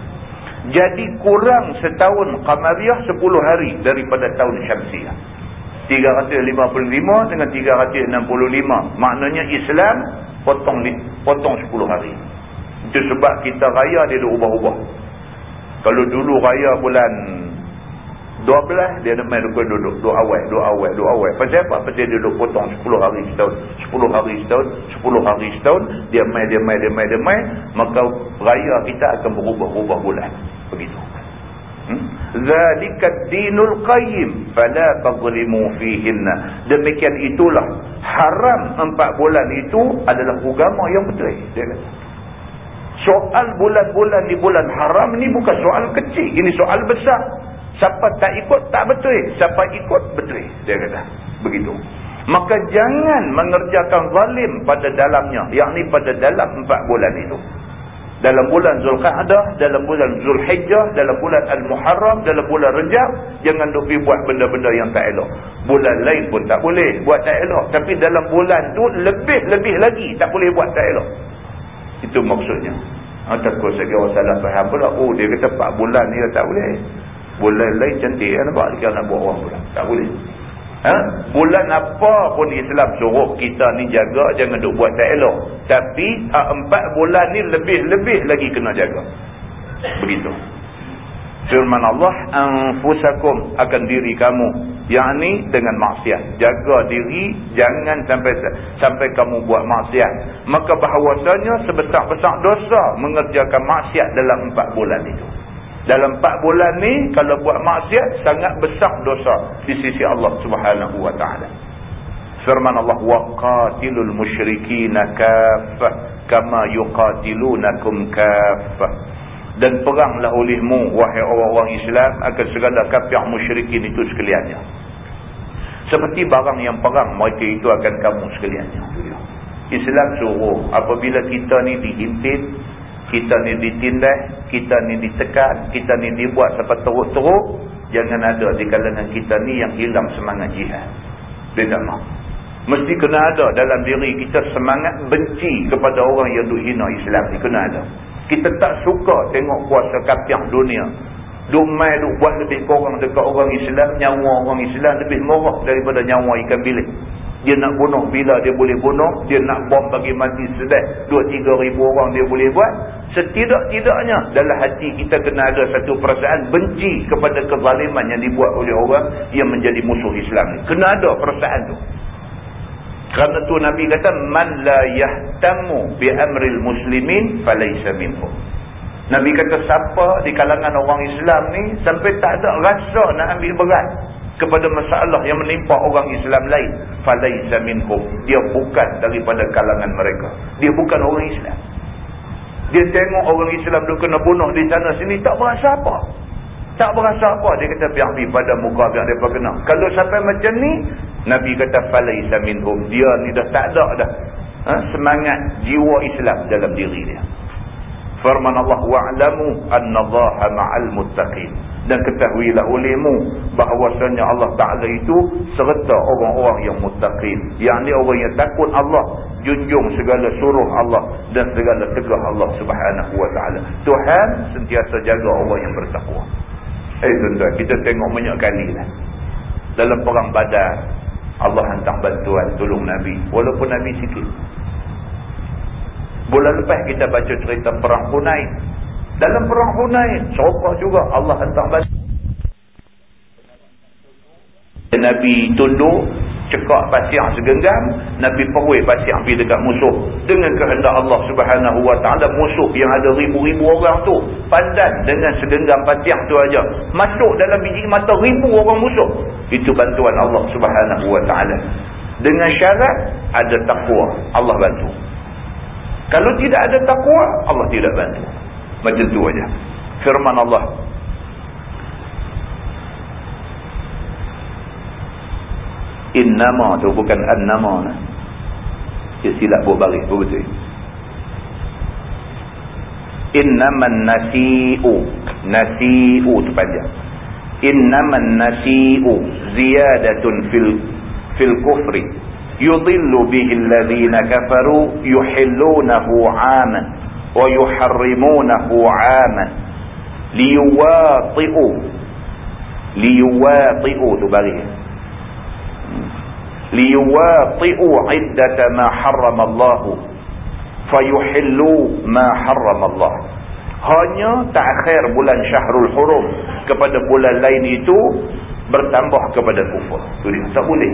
Jadi kurang setahun Qamariah 10 hari daripada tahun Syamsiah. 355 dengan 365. Maknanya Islam potong potong 10 hari. Itu sebab kita raya dia ubah-ubah. Kalau dulu raya bulan 12 dia main duduk duduk. Duduk awal duduk awal duduk awal pasal apa? Pasal dia duduk potong 10 hari setahun 10 hari setahun 10 hari setahun. Dia main dia main dia main dia main. Maka raya kita akan berubah-ubah bulan. Begitu. Hmm? zalikat dinul qayyim. Fala tazlimu fihinna. Demikian itulah haram empat bulan itu adalah agama yang betul. Dia kata Soal bulan-bulan di bulan haram ni bukan soal kecil. Ini soal besar. Siapa tak ikut, tak betul. Siapa ikut, betul. Dia kata. Begitu. Maka jangan mengerjakan zalim pada dalamnya. Yang ni pada dalam empat bulan itu. Dalam bulan Zulqa'adah, dalam bulan Zulhijjah, dalam bulan Al-Muharram, dalam bulan Rejab. Jangan duk buat benda-benda yang tak elok. Bulan lain pun tak boleh buat tak elok. Tapi dalam bulan tu lebih-lebih lagi tak boleh buat tak elok. Itu maksudnya. Ha, takut orang salah faham pula. Oh, dia kata 4 bulan ni tak boleh. Bulan lain cantik kan nampak? Dia nak buat orang pula. Tak boleh. Ha? Bulan apa pun Islam suruh kita ni jaga, jangan duk buat tak elok. Tapi, ha, empat bulan ni lebih-lebih lagi kena jaga. Begitu firman Allah anfusakum akan diri kamu yang ni dengan maksiat. Jaga diri jangan sampai sampai kamu buat maksiat. Maka bahawasanya sebesar-besar dosa mengerjakan maksiat dalam empat bulan itu. Dalam empat bulan ni kalau buat maksiat sangat besar dosa di sisi Allah subhanahu wa ta'ala. Firman Allah waqatilul musyrikin kaffah kama yuqatilunakum kaffah dan peranglah olehmu wahai orang-orang Islam akan segala kafir musyrikin itu sekaliannya. Seperti barang yang perang mereka itu akan kamu sekaliannya. Islam suruh apabila kita ni dihimpit kita ni ditindas kita ni ditekan kita ni dibuat sampai teruk-teruk jangan ada di kalangan kita ni yang hilang semangat jihad. Dia tak mahu. Mesti kena ada dalam diri kita semangat benci kepada orang yang duk hina Islam ni. Kena ada kita tak suka tengok kuasa kapiang dunia. Duk mai duk buat lebih kurang dekat orang Islam. Nyawa orang Islam lebih murah daripada nyawa ikan bilik. Dia nak bunuh bila dia boleh bunuh. Dia nak bom bagi mati sedih. Dua tiga ribu orang dia boleh buat. Setidak-tidaknya dalam hati kita kena ada satu perasaan benci kepada kezaliman yang dibuat oleh orang yang menjadi musuh Islam. Kena ada perasaan tu. Kerana tu Nabi kata man la yahtamu bi amril muslimin falaysa minhum. Nabi kata siapa di kalangan orang Islam ni sampai tak ada rasa nak ambil berat kepada masalah yang menimpa orang Islam lain falaysa minhum. Dia bukan daripada kalangan mereka. Dia bukan orang Islam. Dia tengok orang Islam duk kena bunuh di sana sini tak berasa apa. Tak berasa apa dia kata biar pergi pada muka biar depa kena. Kalau sampai macam ni Nabi kata falaisa minhum dia ni dah tak ada dah ha? semangat jiwa Islam dalam diri dia. Firman Allah wa'lamu annallaha ma'al muttaqin dan ketahuilah olehmu bahawasanya Allah Taala itu serta orang-orang yang muttaqin. Yang ni orang yang takut Allah, junjung segala suruh Allah dan segala tegah Allah Subhanahu taala. Tuhan sentiasa jaga orang yang bertakwa. Eh tuan-tuan, kita tengok banyak kali lah. Dalam perang Badar, Allah hantar bantuan tolong Nabi walaupun Nabi sikit. Bulan lepas kita baca cerita perang Hunain. Dalam perang Hunain, serupa juga Allah hantar bantuan. Nabi tunduk cekak pasir segenggam Nabi perui pasir pergi dekat musuh. Dengan kehendak Allah subhanahu wa ta'ala musuh yang ada ribu-ribu orang tu pandan dengan segenggam pasir tu aja. Masuk dalam biji mata ribu orang musuh. Itu bantuan Allah subhanahu wa ta'ala. Dengan syarat ada takwa Allah bantu. Kalau tidak ada takwa Allah tidak bantu. Macam tu aja. Firman Allah innama tu bukan annama nah. dia silap buat tu betul innaman nasi'u nasi'u tu panjang innaman nasi'u ziyadatun fil fil kufri yudillu bihi alladhina kafaru yuhillunahu 'aman wa yuharrimunahu 'aman liyuwati'u liyuwati'u tu balik liyuwati'u iddata ma harrama Allah fayuhillu ma harrama Allah hanya takhir bulan syahrul hurum kepada bulan lain itu bertambah kepada kufur. Itu dia tak boleh.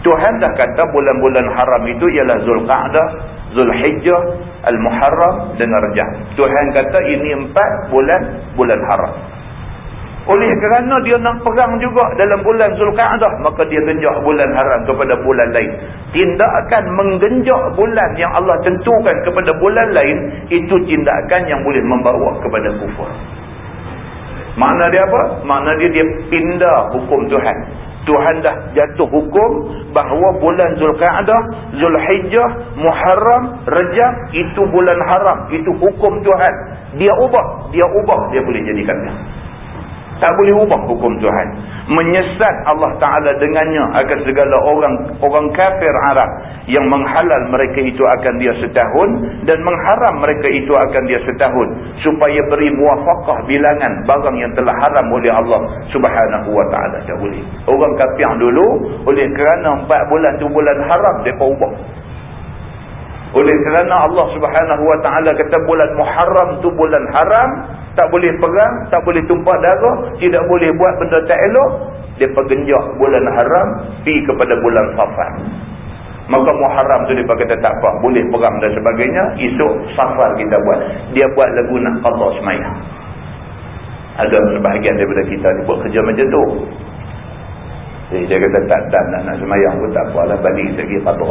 Tuhan dah kata bulan-bulan haram itu ialah Zulqa'dah Zulhijjah Al-Muharram dan Rajab. Tuhan kata ini empat bulan bulan haram oleh kerana dia nak perang juga dalam bulan Zulkaadah, maka dia genjak bulan haram kepada bulan lain. Tindakan menggenjak bulan yang Allah tentukan kepada bulan lain, itu tindakan yang boleh membawa kepada kufur. Makna dia apa? Makna dia dia pindah hukum Tuhan. Tuhan dah jatuh hukum bahawa bulan Zulkaadah, Zulhijjah, Muharram, Rejab, itu bulan haram. Itu hukum Tuhan. Dia ubah. Dia ubah. Dia boleh jadikan dia. Tak boleh ubah hukum Tuhan. Menyesat Allah Ta'ala dengannya akan segala orang orang kafir Arab yang menghalal mereka itu akan dia setahun dan mengharam mereka itu akan dia setahun supaya beri muafakah bilangan barang yang telah haram oleh Allah Subhanahu Wa Ta'ala. Tak boleh. Orang kafir dulu oleh kerana empat bulan tu bulan haram mereka ubah. Oleh kerana Allah Subhanahu Wa Ta'ala kata bulan Muharram tu bulan haram tak boleh perang, tak boleh tumpah darah, tidak boleh buat benda tak elok, dia pergenjak bulan haram, pergi kepada bulan safar. Maka muharram tu dia kata tak apa, boleh perang dan sebagainya, esok safar kita buat. Dia buat lagu nak qadha semayang. Ada sebahagian daripada kita ni buat kerja macam tu. Jadi dia kata tak dan nak, nak semayang pun tak apalah, balik lagi qadha.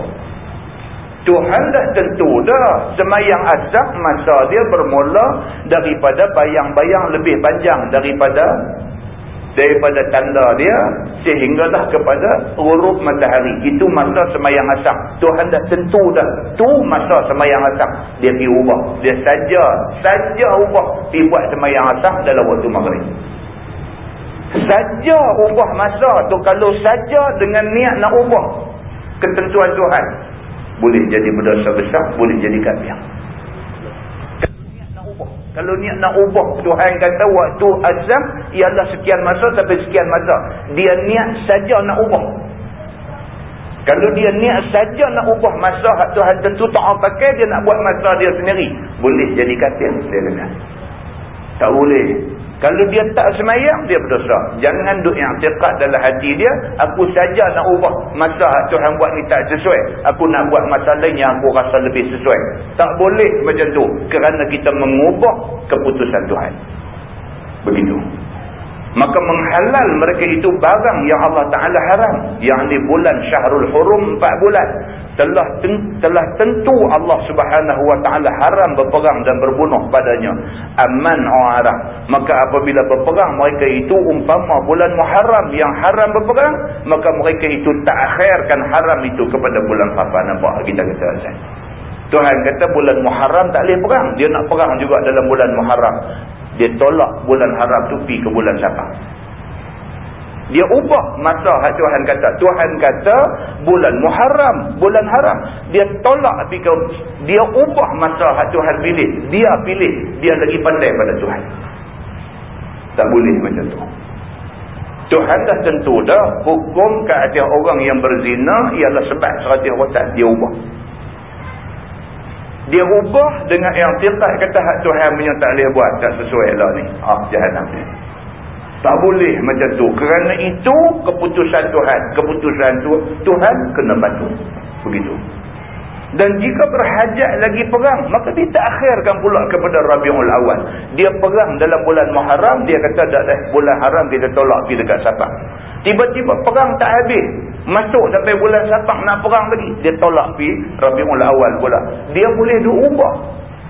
Tuhan dah tentu dah. Semayang azab masa dia bermula daripada bayang-bayang lebih panjang daripada daripada tanda dia sehinggalah kepada urut matahari. Itu masa semayang asam Tuhan dah tentu dah. Tu masa semayang asam dia pergi ubah. Dia saja saja ubah. Pergi buat semayang asam dalam waktu maghrib. Saja ubah masa tu. Kalau saja dengan niat nak ubah ketentuan Tuhan boleh jadi berdosa besar, boleh jadi kafir. Kalau niat nak ubah, Tuhan kata waktu azam ialah sekian masa sampai sekian masa. Dia niat saja nak ubah. Kalau dia niat saja nak ubah masa Tuhan tentu tak pakai, dia nak buat masa dia sendiri. Boleh jadi kafir, dia kata. Tak boleh. Kalau dia tak semayang, dia berdosa. Jangan duk yang tiqat dalam hati dia, aku saja nak ubah masa Tuhan buat ni tak sesuai. Aku nak buat masa lain yang aku rasa lebih sesuai. Tak boleh macam tu. Kerana kita mengubah keputusan Tuhan. Begitu. Maka menghalal mereka itu barang yang Allah Ta'ala haram. Yang di bulan Syahrul Hurum 4 bulan. Telah telah tentu Allah Subhanahu wa taala haram berperang dan berbunuh padanya. Aman arah. Maka apabila berperang mereka itu umpama bulan Muharram yang haram berperang maka mereka itu takhirkan haram itu kepada bulan Safar. Nampak kita kata Tuhan kata bulan Muharram tak boleh perang. Dia nak perang juga dalam bulan Muharram dia tolak bulan haram tu pergi ke bulan Safar dia ubah masa hak Tuhan kata. Tuhan kata bulan Muharram, bulan haram. Dia tolak fikir. Dia ubah masa hak Tuhan pilih. Dia pilih. Dia lagi pandai pada Tuhan. Tak boleh macam tu. Tuhan dah tentu dah hukum ke atas orang yang berzina ialah sebab seratus watak dia ubah. Dia ubah dengan tiqat kata hak Tuhan punya tak boleh buat. Tak sesuai lah ni. Ah, jahat ni. Tak boleh macam tu. Kerana itu keputusan Tuhan. Keputusan tu Tuhan kena bantu. Begitu. Dan jika berhajat lagi perang, maka dia tak akhirkan pula kepada Rabiul Awal. Dia perang dalam bulan Muharram, dia kata ada bulan haram kita tolak pergi dekat Sabah. Tiba-tiba perang tak habis. Masuk sampai bulan Sabah nak perang lagi. Dia tolak pergi Rabiul Awal pula. Dia boleh diubah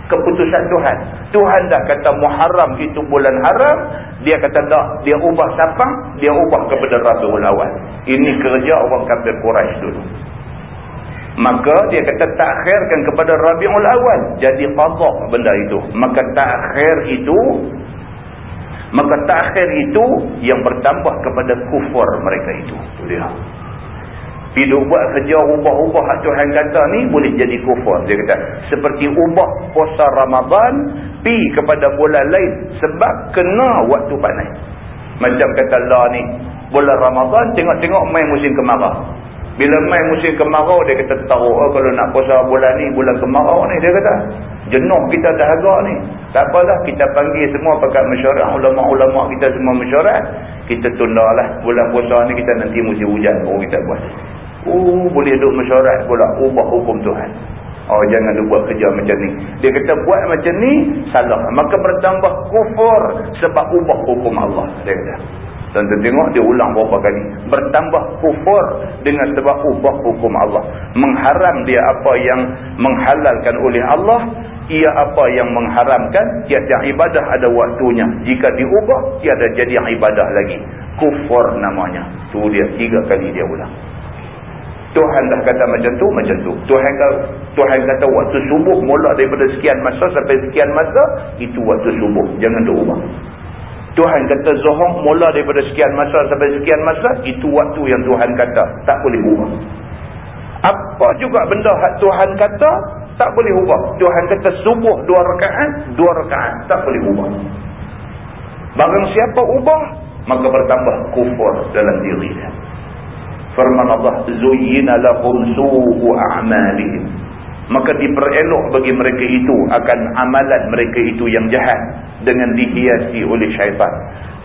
keputusan Tuhan. Tuhan dah kata Muharram itu bulan haram, dia kata tak, dia ubah sapang, dia ubah kepada Rabiul Awal. Ini kerja orang kafir Quraisy dulu. Maka dia kata takhirkan kepada Rabiul Awal, jadi qadha benda itu. Maka takhir itu maka takhir itu yang bertambah kepada kufur mereka itu. Tu dia. Hidup buat kerja ubah-ubah hak Tuhan kata ni boleh jadi kufur. Dia kata seperti ubah puasa Ramadan pi kepada bulan lain sebab kena waktu panas. Macam kata Allah ni bulan Ramadan tengok-tengok main musim kemarau. Bila main musim kemarau dia kata tahu oh, kalau nak puasa bulan ni bulan kemarau ni dia kata jenuh kita dah agak ni. Tak apalah kita panggil semua pakat mesyuarat ulama-ulama kita semua mesyuarat. Kita tundalah bulan puasa ni kita nanti musim hujan baru kita buat. Oh, boleh duduk mesyuarat pula. Ubah hukum Tuhan. Oh, jangan dia buat kerja macam ni. Dia kata buat macam ni, salah. Maka bertambah kufur sebab ubah hukum Allah. Dia kata. Dan tengok dia ulang berapa kali. Bertambah kufur dengan sebab ubah hukum Allah. Mengharam dia apa yang menghalalkan oleh Allah. Ia apa yang mengharamkan. Tiada ibadah ada waktunya. Jika diubah, tiada jadi ibadah lagi. Kufur namanya. Tu dia tiga kali dia ulang. Tuhan dah kata macam tu, macam tu. Tuhan kata, Tuhan kata waktu subuh mula daripada sekian masa sampai sekian masa, itu waktu subuh. Jangan diubah. Tuhan kata zuhur mula daripada sekian masa sampai sekian masa, itu waktu yang Tuhan kata. Tak boleh ubah. Apa juga benda hak Tuhan kata, tak boleh ubah. Tuhan kata subuh dua rakaat, dua rakaat. Tak boleh ubah. Barang siapa ubah, maka bertambah kufur dalam diri firman Allah zuyyina lahum su'u a'malihim maka diperelok bagi mereka itu akan amalan mereka itu yang jahat dengan dihiasi oleh syaitan.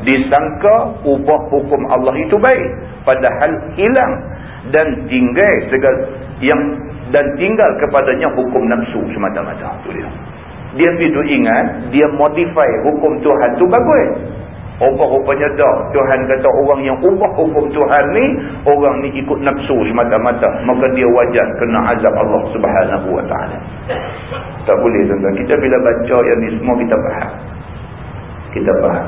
Disangka ubah hukum Allah itu baik padahal hilang dan tinggal segala yang dan tinggal kepadanya hukum nafsu semata-mata. Dia. Dia pergi ingat dia modify hukum Tuhan tu bagus Rupa-rupanya dah. Tuhan kata orang yang ubah hukum Tuhan ni, orang ni ikut nafsu semata-mata. Maka dia wajar kena azab Allah subhanahu wa ta'ala. Tak boleh tuan-tuan. Kita bila baca yang ni semua kita faham. Kita faham.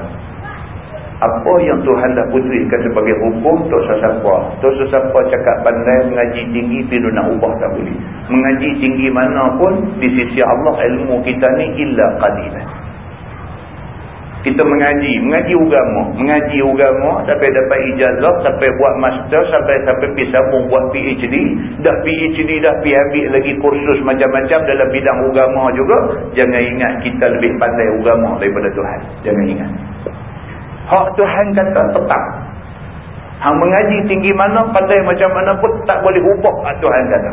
Apa yang Tuhan dah putuskan sebagai hukum, siapa. Tak usah siapa cakap pandai, mengaji tinggi, tapi nak ubah tak boleh. Mengaji tinggi mana pun, di sisi Allah, ilmu kita ni illa qadilah kita mengaji, mengaji agama, mengaji agama sampai dapat ijazah, sampai buat master, sampai sampai pergi sambung buat PhD, dah PhD dah pergi ambil lagi kursus macam-macam dalam bidang agama juga, jangan ingat kita lebih pandai agama daripada Tuhan. Jangan ingat. Hak Tuhan kata tetap. Hang mengaji tinggi mana, pandai macam mana pun tak boleh ubah hak Tuhan kata.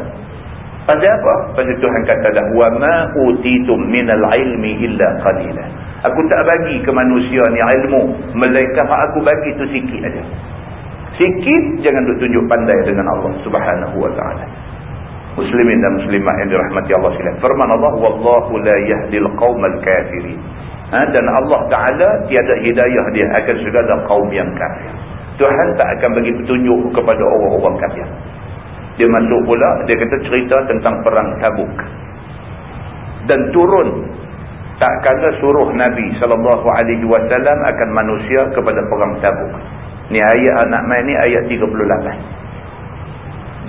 Pasal apa? Pasal Tuhan kata dah wa ma utitum minal ilmi illa qalilan Aku tak bagi ke manusia ni ilmu. Melainkan aku bagi tu sikit aja. Sikit jangan duk tunjuk pandai dengan Allah Subhanahu wa taala. Muslimin dan muslimat yang dirahmati Allah sekalian. Firman Allah wallahu la yahdil qaumal kafirin. Ha? dan Allah Taala tiada hidayah dia akan segala kaum yang kafir. Tuhan tak akan bagi petunjuk kepada orang-orang kafir. Dia masuk pula dia kata cerita tentang perang Tabuk. Dan turun tak kala suruh Nabi sallallahu alaihi wasallam akan manusia kepada perang Tabuk. Ni ayat anak mai ni ayat 38.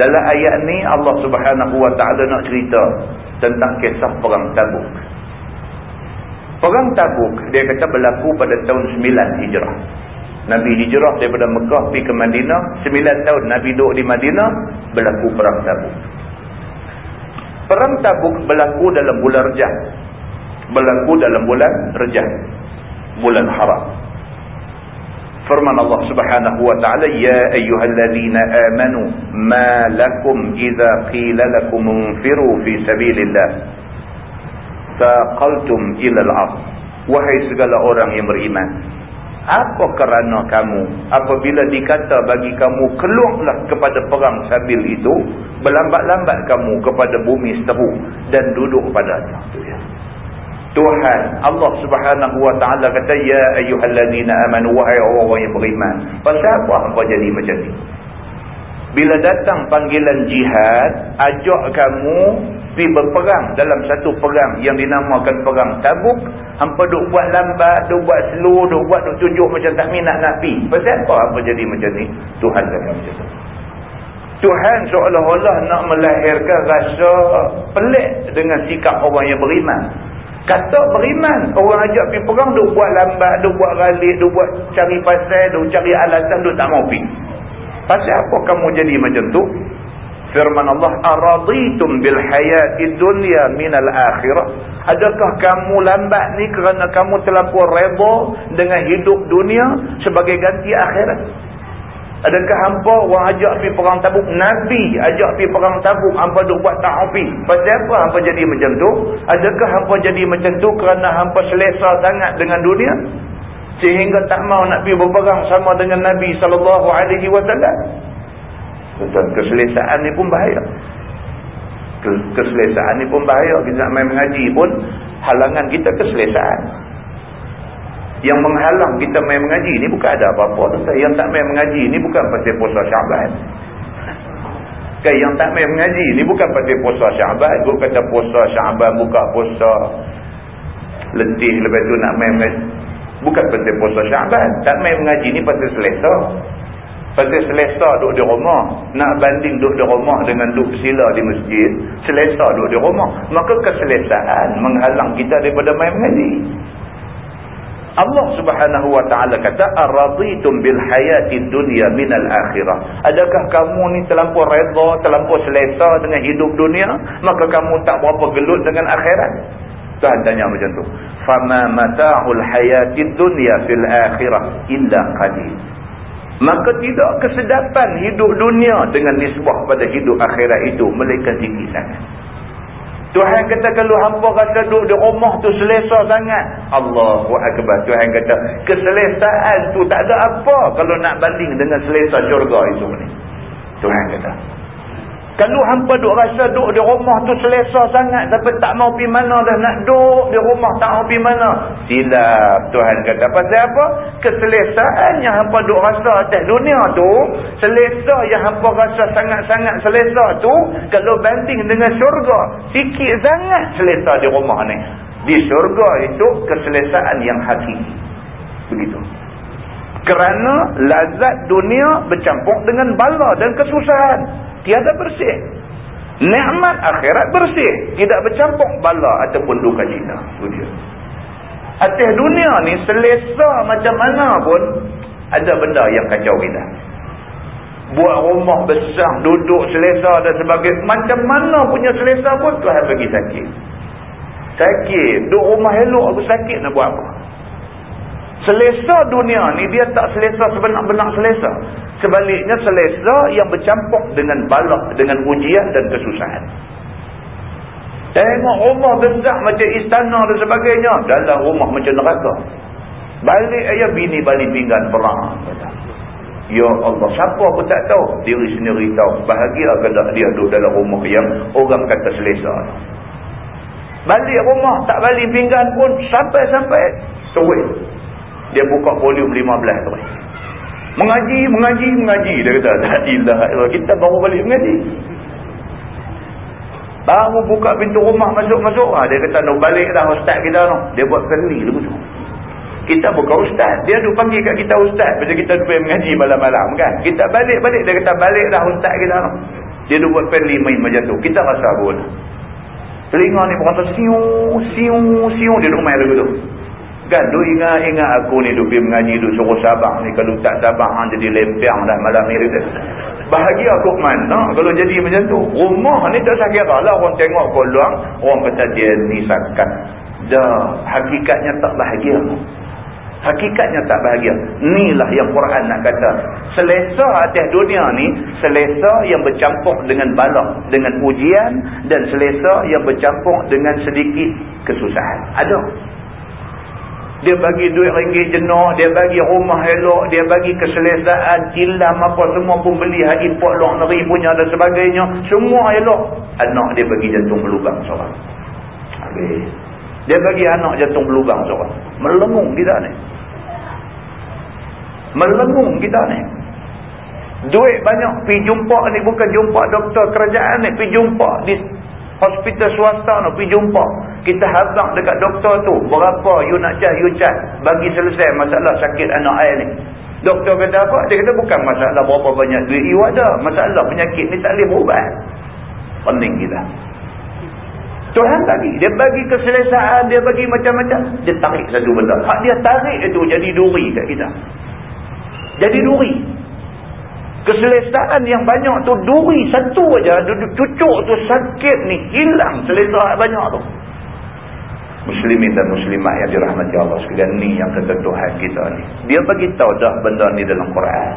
Dalam ayat ni Allah Subhanahu wa taala nak cerita tentang kisah perang Tabuk. Perang Tabuk dia kata berlaku pada tahun 9 Hijrah. Nabi hijrah daripada Mekah pergi ke Madinah, 9 tahun Nabi duduk di Madinah berlaku perang Tabuk. Perang Tabuk berlaku dalam bulan Rejab. Berlaku dalam bulan Rejab. Bulan Haram. Firman Allah Subhanahu wa taala ya ayyuhallazina amanu ma lakum idza qila lakum unfiru fi sabilillah. Taqaltum ila al-ard wahai segala orang yang beriman apa kerana kamu apabila dikata bagi kamu keluarlah kepada perang sabil itu berlambat-lambat kamu kepada bumi seteru dan duduk padanya itu ya Tuhan Allah Subhanahu wa taala kata ya ayyuhallazina amanu wahai orang-orang yang beriman. Pasal apa hangpa jadi macam ni? Bila datang panggilan jihad, ajak kamu pergi berperang dalam satu perang yang dinamakan perang Tabuk, hangpa duk buat lambat, duk buat slow, duk buat duk tunjuk macam tak minat nak pi. Pasal apa hangpa jadi macam ni? Tuhan kata macam tu. Tuhan seolah-olah nak melahirkan rasa pelik dengan sikap orang yang beriman. Kata beriman. Orang ajak pergi perang, duk buat lambat, duk buat galik, duk buat cari pasal, duk cari alasan, duk tak mau pergi. Pasal apa kamu jadi macam tu? Firman Allah, Araditum bil hayati dunya minal akhirah. Adakah kamu lambat ni kerana kamu terlampau reba dengan hidup dunia sebagai ganti akhirat? Adakah hampa orang ajak pergi perang tabuk? Nabi ajak pergi perang tabuk. Hampa duk buat pergi. Pasal apa hampa jadi macam tu? Adakah hampa jadi macam tu kerana hampa selesa sangat dengan dunia? Sehingga tak mau nak pergi berperang sama dengan Nabi SAW. Betul. Keselesaan ni pun bahaya. Keselesaan ni pun bahaya. Kita nak main mengaji pun halangan kita keselesaan. Yang menghalang kita main mengaji ni bukan ada apa-apa. Yang tak main mengaji ni bukan pasal puasa syaban. Kan yang tak main mengaji ni bukan pasal puasa syaban. Gua kata puasa syaban buka puasa letih lepas tu nak main mengaji. Bukan pasal puasa syaban. Tak main mengaji ni pasal selesa. Pasal selesa duduk di rumah. Nak banding duduk di rumah dengan duduk sila di masjid. Selesa duduk di rumah. Maka keselesaan menghalang kita daripada main mengaji. Allah Subhanahu wa taala kata araditum bil hayati dunya minal akhirah. Adakah kamu ni terlampau redha, terlampau selesa dengan hidup dunia, maka kamu tak berapa gelut dengan akhirat? Tuhan tanya macam tu. Fama mata'ul hayati dunya fil akhirah illa qalil. Maka tidak kesedapan hidup dunia dengan nisbah pada hidup akhirat itu melainkan sikit sangat. Tuhan kata kalau hampa rasa duduk di rumah tu selesa sangat. Allahu Akbar. Tuhan kata keselesaan tu tak ada apa kalau nak banding dengan selesa syurga itu ni. Tuhan kata. Kalau hampa duk rasa duk di rumah tu selesa sangat tapi tak mau pergi mana dah nak duk di rumah tak mau pergi mana. Silap Tuhan kata. Pasal apa? Keselesaan yang hampa duk rasa atas dunia tu, selesa yang hampa rasa sangat-sangat selesa tu, kalau banding dengan syurga, sikit sangat selesa di rumah ni. Di syurga itu keselesaan yang hakiki. Begitu. Kerana lazat dunia bercampur dengan bala dan kesusahan tiada bersih. Nikmat akhirat bersih, tidak bercampur bala ataupun duka cita. Itu dia. Atas dunia ni selesa macam mana pun ada benda yang kacau kita. Buat rumah besar, duduk selesa dan sebagainya. Macam mana punya selesa pun Tuhan bagi sakit. Sakit. Duduk rumah elok aku sakit nak buat apa? Selesa dunia ni dia tak selesa sebenar-benar selesa. Sebaliknya selesa yang bercampur dengan balak, dengan ujian dan kesusahan. Tengok rumah besar macam istana dan sebagainya. Dalam rumah macam neraka. Balik ayah bini balik pinggan perang. Ya Allah, siapa pun tak tahu. Diri sendiri tahu. Bahagia kalau dia duduk dalam rumah yang orang kata selesa. Balik rumah, tak balik pinggan pun sampai-sampai tuwit. Dia buka volume 15 tu. Mengaji, mengaji, mengaji. Dia kata, tak ilah. Kita baru balik mengaji. Baru buka pintu rumah masuk-masuk. Ha, dia kata, nak balik dah ustaz kita. No. Dia buat tu. Kita bukan ustaz. Dia duduk panggil kat kita ustaz. Macam kita duduk mengaji malam-malam kan. Kita balik-balik. Dia kata, balik dah ustaz kita. No. Dia duduk buat friendly main macam tu. Kita rasa pun. Telinga ni berkata, siu, siu, siu. Dia duduk main lagu tu. Kan, tu ingat-ingat aku ni duduk mengaji, duduk suruh sabar ni. Kalau tak sabar, ha, jadi lempiang dah malam ni. Bahagia aku mana kalau jadi macam tu. Rumah ni tak sakit lah. Orang tengok peluang, orang kata dia ni sakat. Dah, hakikatnya tak bahagia. Hakikatnya tak bahagia. Inilah yang Quran nak kata. Selesa atas dunia ni, selesa yang bercampur dengan balak, dengan ujian dan selesa yang bercampur dengan sedikit kesusahan. Ada. Dia bagi duit ringgit jenuh, dia bagi rumah elok, dia bagi keselesaan, tilam apa semua pun beli pot luar negeri punya dan sebagainya. Semua elok. Anak dia bagi jantung berlubang seorang. Habis. Dia bagi anak jantung berlubang seorang. Melengung kita ni. Melengung kita ni. Duit banyak pergi jumpa ni bukan jumpa doktor kerajaan ni. Pergi jumpa di hospital swasta nak pergi jumpa kita habang dekat doktor tu berapa you nak cas you cas bagi selesai masalah sakit anak air ni. Doktor kata apa? Dia kata bukan masalah berapa banyak duit you ada. Masalah penyakit ni tak boleh berubat. Pening kita Tuhan bagi dia bagi keselesaan dia bagi macam-macam. Dia tarik satu benda. Hak dia tarik itu jadi duri kat kita. Jadi duri. Keselesaan yang banyak tu duri satu aja. Cucuk tu sakit ni hilang selesa banyak tu. Muslimin dan muslimat yang dirahmati Allah sekalian ni yang kata Tuhan kita ni. Dia bagi tahu dah benda ni dalam Quran.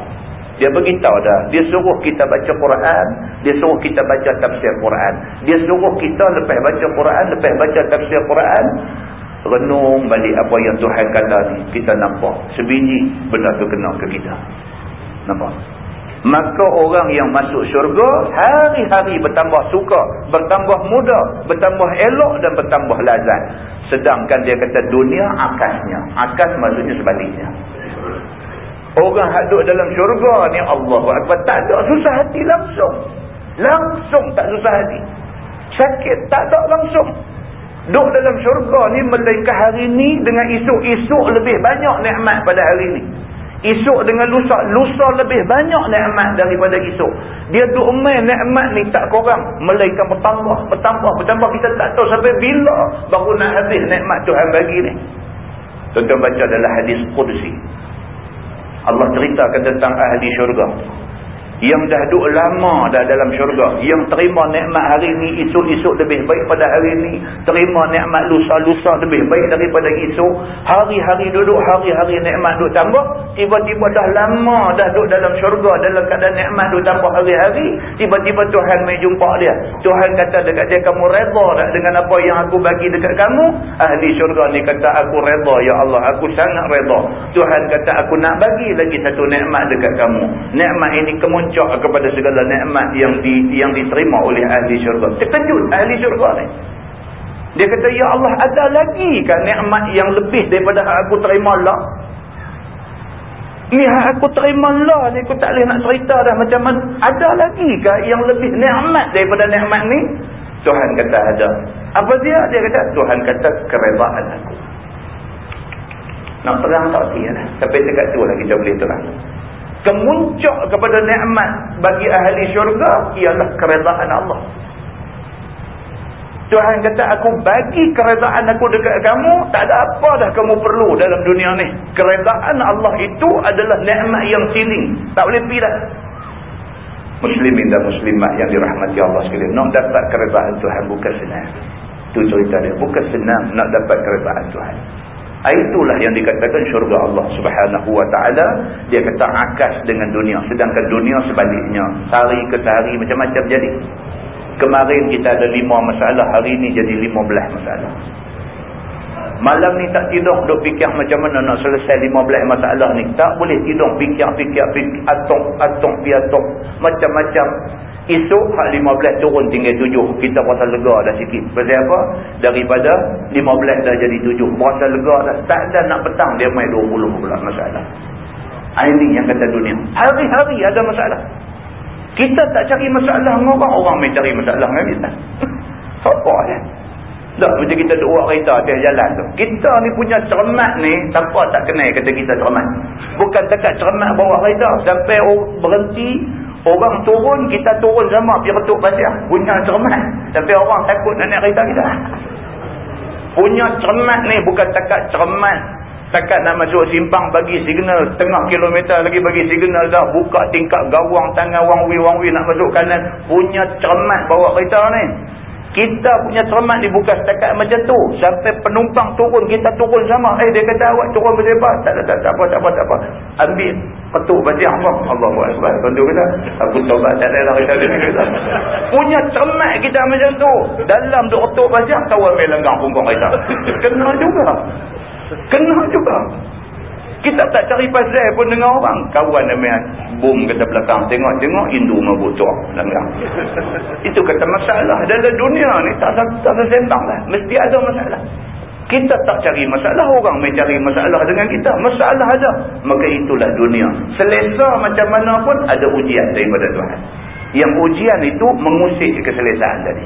Dia bagi tahu dah. Dia suruh kita baca Quran, dia suruh kita baca tafsir Quran. Dia suruh kita lepas baca Quran, lepas baca tafsir Quran, renung balik apa yang Tuhan kata ni. Kita nampak sebiji benda tu kena ke kita. Nampak? Maka orang yang masuk syurga hari-hari bertambah suka, bertambah muda, bertambah elok dan bertambah lazat. Sedangkan dia kata dunia akasnya. Akas maksudnya sebaliknya. Orang hadut dalam syurga ni Allah Akbar tak ada susah hati langsung. Langsung tak susah hati. Sakit tak ada langsung. Duduk dalam syurga ni melainkan hari ni dengan isuk-isuk lebih banyak nikmat pada hari ni. Esok dengan lusa. Lusa lebih banyak nikmat daripada esok. Dia duk main nikmat ni tak kurang. Melainkan bertambah, bertambah, bertambah. Kita tak tahu sampai bila baru nak habis nikmat Tuhan bagi ni. Tuan-tuan baca dalam hadis Qudsi. Allah ceritakan tentang ahli syurga yang dah duduk lama dah dalam syurga. Yang terima nikmat hari ni esok-esok lebih baik pada hari ni. Terima nikmat lusa-lusa lebih baik daripada esok. Hari-hari duduk hari-hari nikmat duduk tambah. Tiba-tiba dah lama dah duduk dalam syurga dalam keadaan nikmat duduk tambah hari-hari tiba-tiba Tuhan mai jumpa dia. Tuhan kata dekat dia kamu reda tak dengan apa yang aku bagi dekat kamu? Ahli syurga ni kata aku reda ya Allah. Aku sangat reda. Tuhan kata aku nak bagi lagi satu nikmat dekat kamu. Nikmat ini kemudian puncak kepada segala nikmat yang di, yang diterima oleh ahli syurga. Terkejut ahli syurga ni. Dia kata, Ya Allah, ada lagi kan nikmat yang lebih daripada aku terima lah? Ni aku terima lah ni, aku tak boleh nak cerita dah macam mana. Ada lagi kan yang lebih nikmat daripada nikmat ni? Tuhan kata ada. Apa dia? Dia kata, Tuhan kata kerebaan aku. Nak terang tak sih lah. Tapi dekat tu lah kita boleh terang kemuncak kepada nikmat bagi ahli syurga ialah keredaan Allah. Tuhan kata aku bagi keredaan aku dekat kamu, tak ada apa dah kamu perlu dalam dunia ni. Keredaan Allah itu adalah nikmat yang siling, tak boleh pilih. Muslimin dan muslimat yang dirahmati Allah sekalian, nak dapat keredaan Tuhan bukan senang. Itu cerita dia, bukan senang nak dapat keredaan Tuhan. Itulah yang dikatakan syurga Allah subhanahu wa ta'ala. Dia kata akas dengan dunia. Sedangkan dunia sebaliknya. Sari ke sari macam-macam jadi. Kemarin kita ada lima masalah. Hari ini jadi lima belas masalah. Malam ni tak tidur duk fikir macam mana nak selesai lima belas masalah ni. Tak boleh tidur fikir-fikir atok, atok, piatok. Macam-macam. Esok hak belas turun tinggal tujuh. Kita rasa lega dah sikit. Pasal apa? Daripada lima belas dah jadi tujuh. Rasa lega dah. Tak ada nak petang dia main dua puluh pula masalah. Ini yang kata dunia. Hari-hari ada masalah. Kita tak cari masalah dengan orang. Orang main cari masalah dengan kita. Apa ya? Tak macam kita duk buat kereta atas jalan tu. Kita ni punya cermat ni, siapa tak kenal kata kita cermat. Bukan dekat cermat bawah kereta. Sampai berhenti, orang turun, kita turun sama pergi ketuk pasir. Punya cermat. Sampai orang takut nak naik kereta kita. Punya cermat ni bukan dekat cermat. Takat nak masuk simpang bagi signal. Tengah kilometer lagi bagi signal dah. Buka tingkat gawang tangan wangwi-wangwi nak masuk kanan. Punya cermat bawa kereta ni. Kita punya cermat ni bukan setakat macam tu. Sampai penumpang turun, kita turun sama. Eh, dia kata awak turun macam apa? Tak, tak, tak, tak apa, tak apa, tak apa. Ambil ketuk baca Allah. Allah buat sebab. Tentu kata, aku tobat tak ada lah. Punya cermat kita macam tu. Dalam duk ketuk baca, tahu ambil lenggang punggung kita. Kena juga. Kena juga. Kita tak cari pasal pun dengan orang. Kawan nama boom kata belakang. Tengok-tengok Hindu mabuk tuak. Itu kata masalah. Dalam dunia ni tak tak sembang lah. Mesti ada masalah. Kita tak cari masalah. Orang main cari masalah dengan kita. Masalah ada. Maka itulah dunia. Selesa macam mana pun ada ujian daripada Tuhan. Yang ujian itu mengusik keselesaan tadi.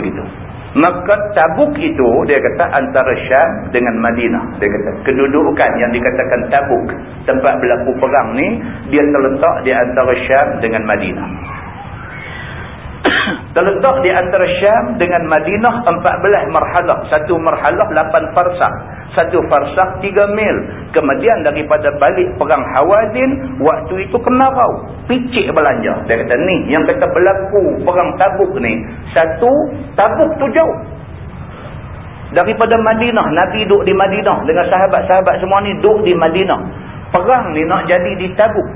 Begitu. Maka Tabuk itu dia kata antara Syam dengan Madinah. Dia kata kedudukan yang dikatakan Tabuk tempat berlaku perang ni dia terletak di antara Syam dengan Madinah. terletak di antara Syam dengan Madinah 14 marhalah. Satu marhalah 8 farsak satu farsak tiga mil. Kemudian daripada balik perang Hawadin, waktu itu kemarau. Picik belanja. Dia kata ni, yang kata berlaku perang tabuk ni. Satu, tabuk tu jauh. Daripada Madinah, Nabi duduk di Madinah. Dengan sahabat-sahabat semua ni duduk di Madinah. Perang ni nak jadi di tabuk.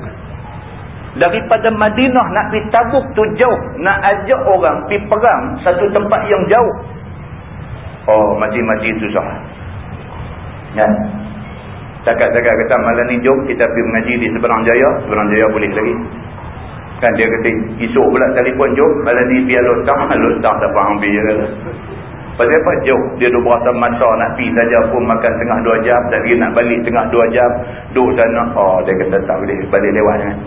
Daripada Madinah nak pergi tabuk tu jauh. Nak ajak orang pergi perang satu tempat yang jauh. Oh, mati-mati susah. Kan? Cakap-cakap kata malam ni jom kita pergi mengaji di seberang jaya. Seberang jaya boleh lagi. Kan dia kata esok pula telefon jom. Malam ni biar lotang. Lotang tak faham biar. Pasal apa? Jauh. Dia dah berasa masa nak pergi saja pun makan tengah dua jam. Dan dia nak balik tengah dua jam. Duduk sana. Oh dia kata tak boleh balik lewat. Kan?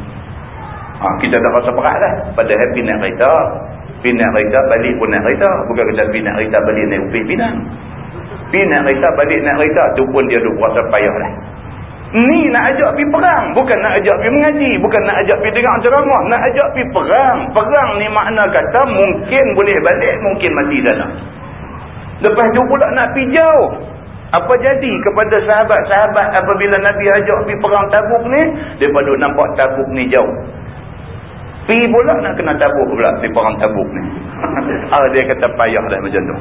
Ha, kita dah rasa berat dah. Padahal naik kereta. Naik kereta balik pun naik kereta. Bukan kita naik kereta balik naik upih pinang. Nak kereta, balik nak kereta, tu pun dia dah berasa payah dah. Ni nak ajak pergi perang. Bukan nak ajak pergi mengaji. Bukan nak ajak pergi dengar ceramah. Nak ajak pergi perang. Perang ni makna kata mungkin boleh balik, mungkin mati sana. Lepas tu pula nak pergi jauh. Apa jadi kepada sahabat-sahabat apabila Nabi ajak pergi perang tabuk ni? Daripada nampak tabuk ni jauh. Pergi pula nak kena tabuk pula di perang tabuk ni. ah, dia kata payah dah macam tu.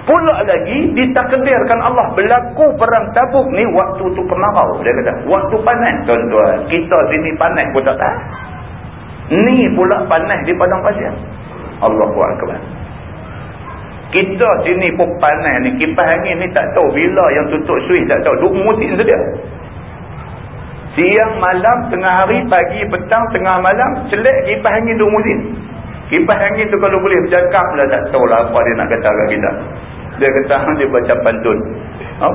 Pula lagi ditakdirkan Allah berlaku perang tabuk ni waktu tu kemarau. Dia kata, waktu panas tuan-tuan. Kita sini panas pun tak tahu. Ni pula panas di padang pasir. Allahu Akbar. Kita sini pun panas ni. Kipas angin ni tak tahu bila yang tutup suis tak tahu. Duk musim sedia. Siang, malam, tengah hari, pagi, petang, tengah malam. Selek kipas angin duk musim. Kipas angin tu kalau boleh bercakap lah tak tahulah apa dia nak kata kat kita. Dia kata dia baca pantun. Ha?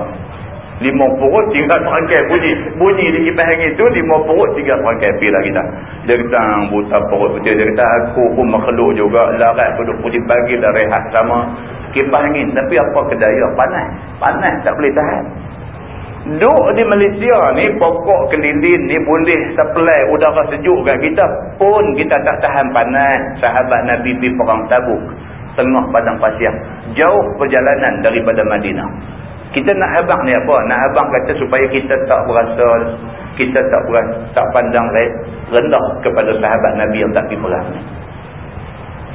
Lima perut tiga perangkai bunyi. Bunyi di kipas angin tu lima perut tiga perangkai. Pergilah kita. Dia kata buta perut betul. Dia kata aku pun makhluk juga. Larat duduk putih pagi dah rehat sama kipas angin. Tapi apa kedaya panas. Panas tak boleh tahan. Duk di Malaysia ni pokok kelilin ni boleh supply udara sejuk kat kita pun kita tak tahan panas. Sahabat Nabi pergi perang tabuk tengah padang pasir. Jauh perjalanan daripada Madinah. Kita nak abang ni apa? Nak abang kata supaya kita tak berasa kita tak berasa, tak pandang rendah kepada sahabat Nabi yang tak pergi perang ni.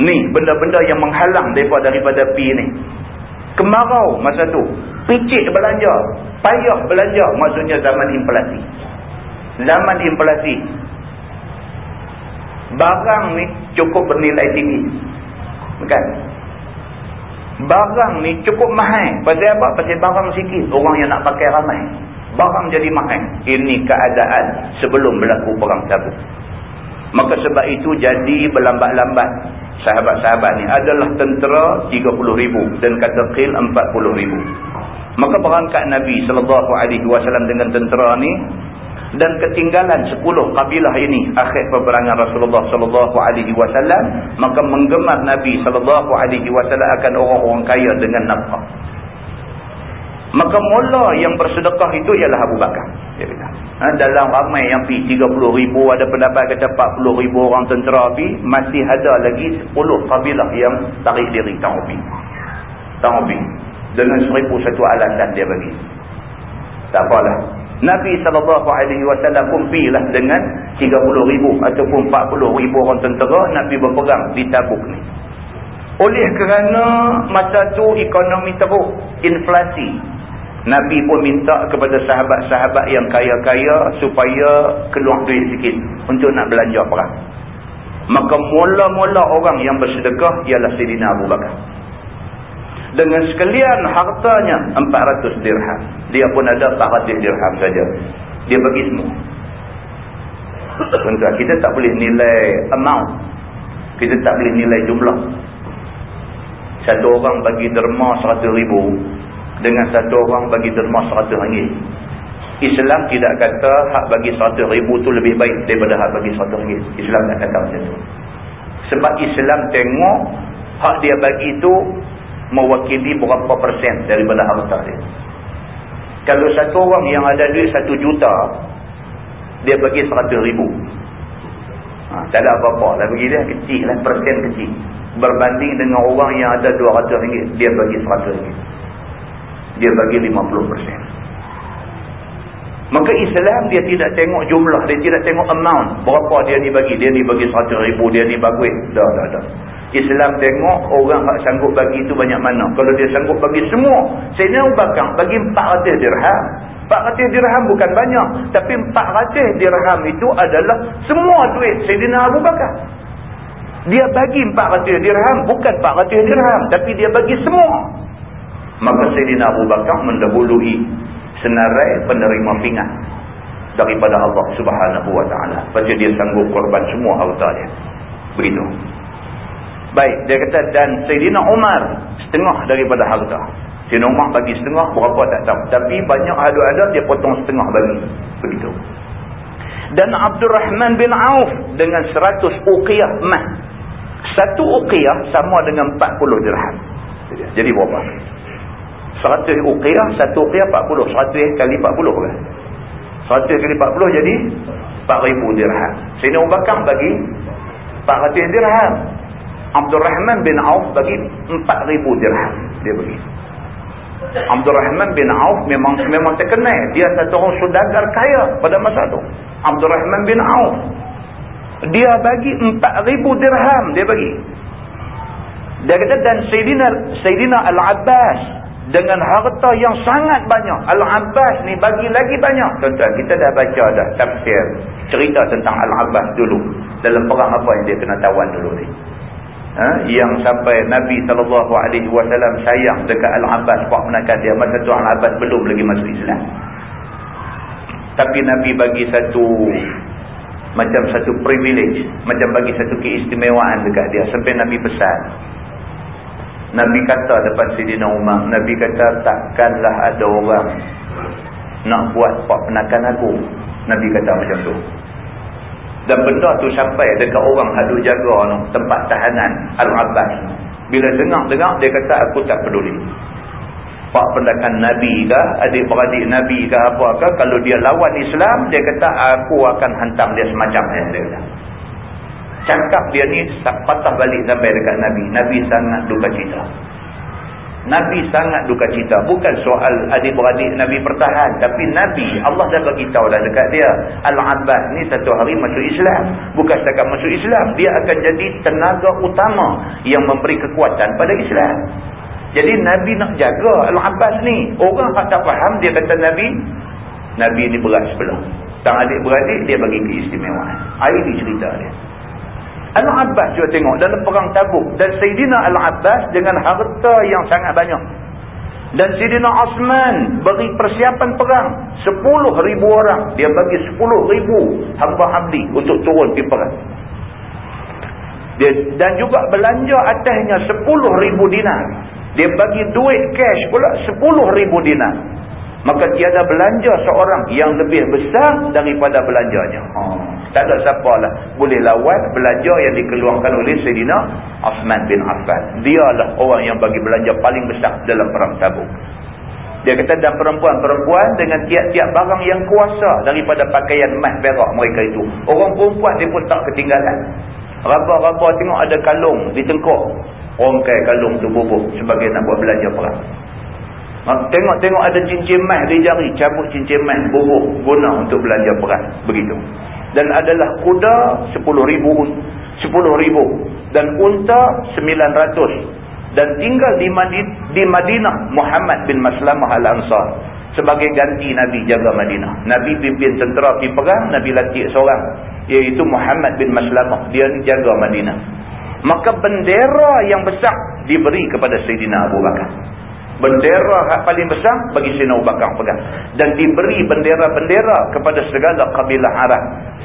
Ni benda-benda yang menghalang daripada daripada pi ni kemarau masa tu picit belanja payah belanja maksudnya zaman inflasi zaman inflasi barang ni cukup bernilai tinggi Bukan? Barang ni cukup mahal. Pasal apa? Pasal barang sikit. Orang yang nak pakai ramai. Barang jadi mahal. Ini keadaan sebelum berlaku perang tabuk. Maka sebab itu jadi berlambat-lambat. Sahabat-sahabat ni adalah tentera 30 ribu. Dan kata qil 40 ribu. Maka berangkat Nabi SAW dengan tentera ni dan ketinggalan 10 kabilah ini akhir peperangan Rasulullah sallallahu alaihi wasallam maka menggemar Nabi sallallahu alaihi wasallam akan orang-orang kaya dengan nafkah maka mula yang bersedekah itu ialah Abu Bakar dia kata ha, dalam ramai yang pi 30 ribu ada pendapat kata 40 ribu orang tentera pi masih ada lagi 10 kabilah yang tarik diri tanggupi tanggupi dengan seribu satu alasan dia bagi tak apalah Nabi SAW pun pergilah dengan 30 ribu ataupun 40 ribu orang tentera Nabi berperang di tabuk ni. Oleh kerana masa tu ekonomi teruk, inflasi. Nabi pun minta kepada sahabat-sahabat yang kaya-kaya supaya keluar duit sikit untuk nak belanja perang. Maka mula-mula orang yang bersedekah ialah Sayyidina Abu Bakar dengan sekalian hartanya 400 dirham. Dia pun ada 400 dirham saja. Dia bagi semua. Tentu kita tak boleh nilai amount. Kita tak boleh nilai jumlah. Satu orang bagi derma 100 ribu dengan satu orang bagi derma 100 ringgit. Islam tidak kata hak bagi 100 ribu tu lebih baik daripada hak bagi 100 ringgit. Islam tak kata macam tu. Sebab Islam tengok hak dia bagi tu mewakili berapa persen daripada harta dia. Kalau satu orang yang ada duit satu juta, dia bagi seratus ribu. Ha, tak ada apa-apa lah bagi dia, kecil lah, persen kecil. Berbanding dengan orang yang ada dua ratus ringgit, dia bagi seratus ringgit. Dia bagi lima puluh persen. Maka Islam dia tidak tengok jumlah, dia tidak tengok amount. Berapa dia ni bagi, dia ni bagi seratus ribu, dia ni bagus. Dah, dah, dah. Islam tengok orang tak sanggup bagi itu banyak mana. Kalau dia sanggup bagi semua. Sayyidina Abu Bakar bagi 400 dirham. 400 dirham bukan banyak. Tapi 400 dirham itu adalah semua duit Sayyidina Abu Bakar. Dia bagi 400 dirham. Bukan 400 dirham. Tapi dia bagi semua. Maka Sayyidina Abu Bakar mendahului senarai penerima pingat. Daripada Allah subhanahu wa ta'ala. Pasal dia sanggup korban semua harta dia. Begitu. Baik, dia kata dan Sayyidina Umar setengah daripada harta. Sayyidina Umar bagi setengah, berapa tak tahu. Tapi banyak ada-ada dia potong setengah bagi. Begitu. Dan Abdul Rahman bin Auf dengan 100 uqiyah emas. Satu uqiyah sama dengan 40 dirham. Jadi berapa? 100 uqiyah, satu uqiyah 40. 100 kali 40 kan? 100 kali 40 jadi 4,000 dirham. Sayyidina Abu Bakar bagi 400 dirham. Abdul Rahman bin Auf bagi 4,000 dirham dia bagi Abdul Rahman bin Auf memang memang terkenal dia satu orang sudagar kaya pada masa itu Abdul Rahman bin Auf dia bagi 4,000 dirham dia bagi dia kata dan Sayyidina, Sayyidina Al-Abbas dengan harta yang sangat banyak. Al-Abbas ni bagi lagi banyak. Tuan-tuan kita dah baca dah tafsir cerita tentang Al-Abbas dulu. Dalam perang apa yang dia kena tawan dulu ni? Ha? yang sampai Nabi SAW sayang dekat Al-Abbas buat menakan dia. Masa tu Al-Abbas belum lagi masuk Islam. Tapi Nabi bagi satu macam satu privilege. Macam bagi satu keistimewaan dekat dia. Sampai Nabi pesan Nabi kata depan Sidina Umar Nabi kata takkanlah ada orang nak buat buat penakan aku Nabi kata macam tu. Dan benda tu sampai dekat orang hadu jaga no, tempat tahanan Al-Abbas. Bila dengar-dengar dia kata aku tak peduli. Pak pendakan Nabi ke adik-beradik Nabi ke apa ke kalau dia lawan Islam dia kata aku akan hantam dia semacam ni dia kata cakap dia ni patah balik sampai dekat Nabi Nabi sangat duka cita Nabi sangat duka cita. Bukan soal adik-beradik Nabi pertahan. Tapi Nabi, Allah dah bagi tahu dah dekat dia. Al-Abbas ni satu hari masuk Islam. Bukan setakat masuk Islam. Dia akan jadi tenaga utama yang memberi kekuatan pada Islam. Jadi Nabi nak jaga Al-Abbas ni. Orang tak faham dia kata Nabi. Nabi ni berat sebelah. Tang adik-beradik dia bagi keistimewaan. Ini cerita dia. Al-Abbas juga tengok dalam perang tabuk. Dan Sayyidina Al-Abbas dengan harta yang sangat banyak. Dan Sayyidina Osman beri persiapan perang. 10 ribu orang. Dia bagi 10 ribu hamba habli untuk turun pergi perang. Dia, dan juga belanja atasnya 10 ribu dinar. Dia bagi duit cash pula 10 ribu dinar maka tiada belanja seorang yang lebih besar daripada belanjanya. Oh. Tak ada siapa lah boleh lawan belanja yang dikeluarkan oleh Sayyidina Osman bin Affan. Dialah orang yang bagi belanja paling besar dalam perang tabuk. Dia kata dan perempuan-perempuan dengan tiap-tiap barang yang kuasa daripada pakaian emas perak mereka itu. Orang perempuan dia pun tak ketinggalan. Raba-raba tengok ada kalung di tengkok. Rongkai kalung tu bubuh sebagai nak buat belanja perang. Tengok-tengok ada cincin emas di jari, cabut cincin emas, bubuh, guna untuk belanja perang. Begitu. Dan adalah kuda 10 ribu, 10 ribu. Dan unta 900. Dan tinggal di, Madinah, di Madinah Muhammad bin Maslamah Al-Ansar. Sebagai ganti Nabi jaga Madinah. Nabi pimpin tentera pergi perang, Nabi latih seorang. Iaitu Muhammad bin Maslamah. Dia ni jaga Madinah. Maka bendera yang besar diberi kepada Sayyidina Abu Bakar bendera yang paling besar bagi Sina Abu Bakar pegang. Dan diberi bendera-bendera kepada segala kabilah Arab.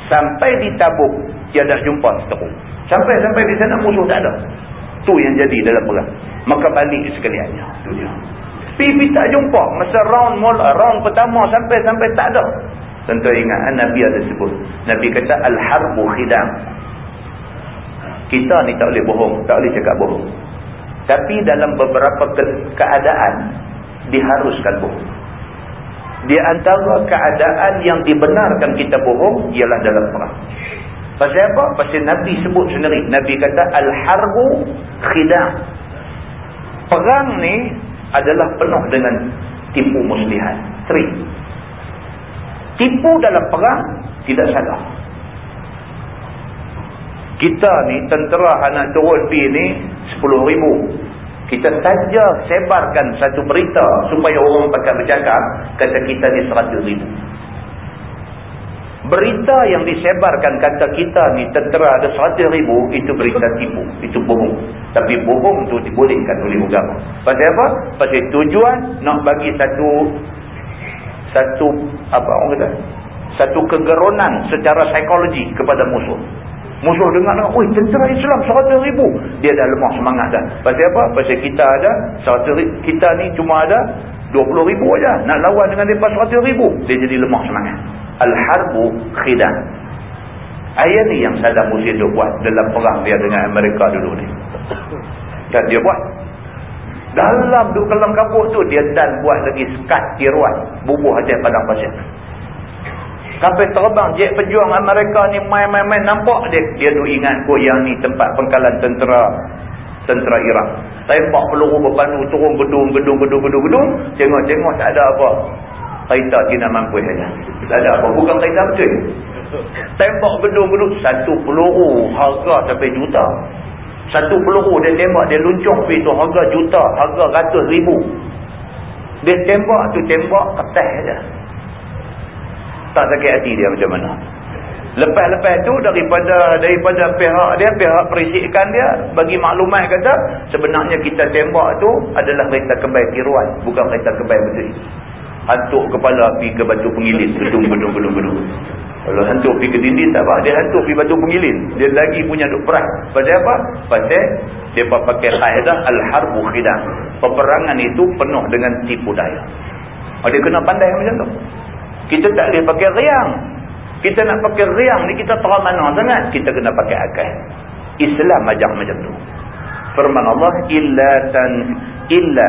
Sampai di Tabuk tiada jumpa seteru sampai-sampai di sana musuh tak ada. Tu yang jadi dalam perang. Maka balik sekaliannya. Tu dia. Pipi tak jumpa. Masa round mula round pertama sampai-sampai tak ada. Tentu ingat kan Nabi ada sebut. Nabi kata al-harbu khidam. Kita ni tak boleh bohong. Tak boleh cakap bohong tapi dalam beberapa ke keadaan diharuskan bohong. Di antara keadaan yang dibenarkan kita bohong ialah dalam perang. Pasal apa? Pasal Nabi sebut sendiri. Nabi kata al-harbu khidam. Perang ni adalah penuh dengan tipu muslihat. Trik. Tipu dalam perang tidak salah. Kita ni tentera anak turun pi ni 10 ribu. Kita saja sebarkan satu berita supaya orang pakai bercakap kata kita ni 100 ribu. Berita yang disebarkan kata kita ni tentera ada 100 ribu itu berita tipu. Itu bohong. Tapi bohong tu dibolehkan oleh agama. Pasal apa? Pasal tujuan nak bagi satu satu apa orang kata? Satu kegeronan secara psikologi kepada musuh. Musuh dengar, oi tentera Islam 100 ribu. Dia dah lemah semangat dah. Pasal apa? Pasal kita ada, 100 ribu, kita ni cuma ada 20 ribu aja. Nak lawan dengan mereka 100 ribu. Dia jadi lemah semangat. Al-Harbu Khidan. Ayat ni yang Saddam Hussein tu buat dalam perang dia dengan Amerika dulu ni. Dan dia buat. Dalam duduk dalam kapur tu, dia dan buat lagi sekat tiruan. Bubuh atas padang pasir. Sampai terbang jet pejuang Amerika ni main-main-main nampak dia dia tu ingat kot yang ni tempat pengkalan tentera tentera Iraq. Tembak peluru berpandu turun gedung gedung gedung gedung gedung tengok-tengok tak ada apa. Kereta tidak mampu saja. Tak ada apa bukan kereta betul. Tembak gedung gedung satu peluru harga sampai juta. Satu peluru dia tembak dia luncur pergi tu harga juta, harga ratus ribu. Dia tembak tu tembak kertas saja tak sakit hati dia macam mana. Lepas-lepas tu daripada daripada pihak dia pihak perisikan dia bagi maklumat kata sebenarnya kita tembak tu adalah kereta kebaik tiruan bukan kereta kebaik betul hantuk kepala api ke batu pengilin gedung gedung gedung gedung kalau hantuk pergi ke dinding tak apa. Dia hantuk pergi batu pengilin dia lagi punya duk perang. Pasal apa? pasal dia pakai kaedah al-harbu khidam. Peperangan itu penuh dengan tipu daya. Dia kena pandai macam tu kita tak boleh pakai riang. Kita nak pakai riang ni kita terang mana sangat. Kita kena pakai akal. Islam ajar macam tu. Firman Allah illa tan illa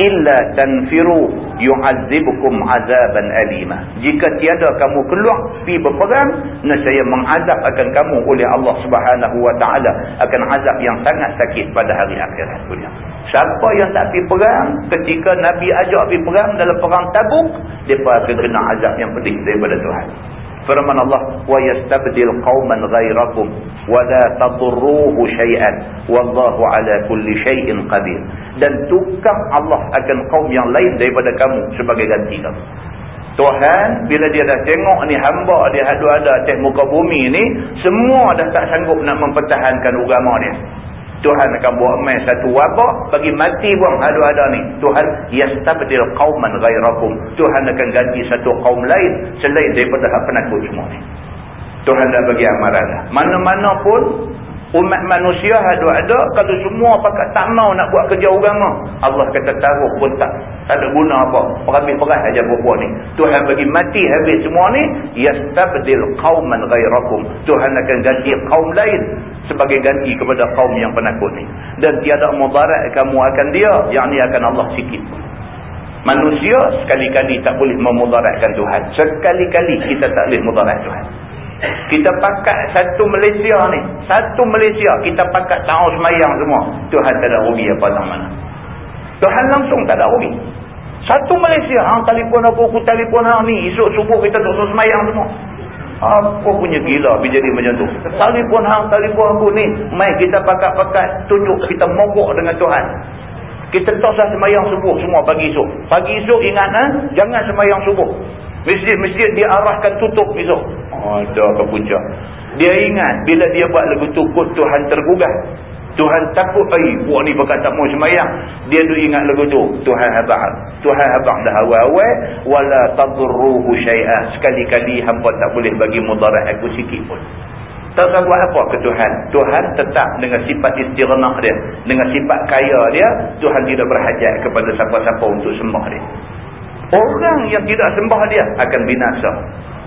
illa tanfiru yu'azzibukum azaban alima. Jika tiada kamu keluar pi berperang nescaya mengazab akan kamu oleh Allah Subhanahu wa taala akan azab yang sangat sakit pada hari akhirat dunia. Siapa yang tak pi perang ketika nabi ajak pi perang dalam perang tabuk depa akan kena azab yang pedih daripada Tuhan Firman Allah, "Wa yastabdil qauman ghairakum wa la tadurruhu shay'an wallahu 'ala kulli shay'in qadir." Dan tukar Allah akan kaum yang lain daripada kamu sebagai ganti kamu. Tuhan bila dia dah tengok ni hamba dia ada atas muka bumi ni semua dah tak sanggup nak mempertahankan agama dia Tuhan akan buat main satu wabak bagi mati pun ada-ada ni. Tuhan yastabdil qauman ghairakum. Tuhan akan ganti satu kaum lain selain daripada hak penakut semua ni. Tuhan dah bagi amaran dah. Mana-mana pun umat manusia ada-ada kalau semua pakat tak mau nak buat kerja agama. Allah kata taruh pun tak tak ada guna apa. Perhabis-perah aja buat ni. Tuhan bagi mati habis semua ni yastabdil qauman ghairakum Tuhan akan ganti kaum lain sebagai ganti kepada kaum yang penakut ni. Dan tiada mudarat kamu akan dia yang ni akan Allah sikit. Manusia sekali-kali tak boleh memudaratkan Tuhan. Sekali-kali kita tak boleh mudarat Tuhan kita pakat satu Malaysia ni. Satu Malaysia kita pakat tahu semayang semua. Tuhan tak ada rugi apa tak mana. Tuhan langsung tak ada rugi. Satu Malaysia. Hang telefon aku, aku telefon hang ni. Esok subuh kita tak semayang semua. Apa punya gila bila jadi macam tu. Telefon hang, telefon aku ni. Mai kita pakat-pakat tunjuk kita mogok dengan Tuhan. Kita tak usah semayang subuh semua pagi esok. Pagi esok ingat ha? jangan semayang subuh. Masjid-masjid diarahkan tutup besok. Ada ke puncak. Dia ingat bila dia buat lagu tu Tuhan tergugah. Tuhan takut ai buat ni berkata tak mau sembahyang. Dia tu ingat lagu tu. Tuhan habaq. Tuhan habaq dah awal-awal wala tadurruhu syai'a. Sekali-kali hangpa tak boleh bagi mudarat aku sikit pun. Tak tahu buat apa ke Tuhan. Tuhan tetap dengan sifat istighnah dia, dengan sifat kaya dia, Tuhan tidak berhajat kepada siapa-siapa untuk sembah dia. Orang yang tidak sembah dia akan binasa.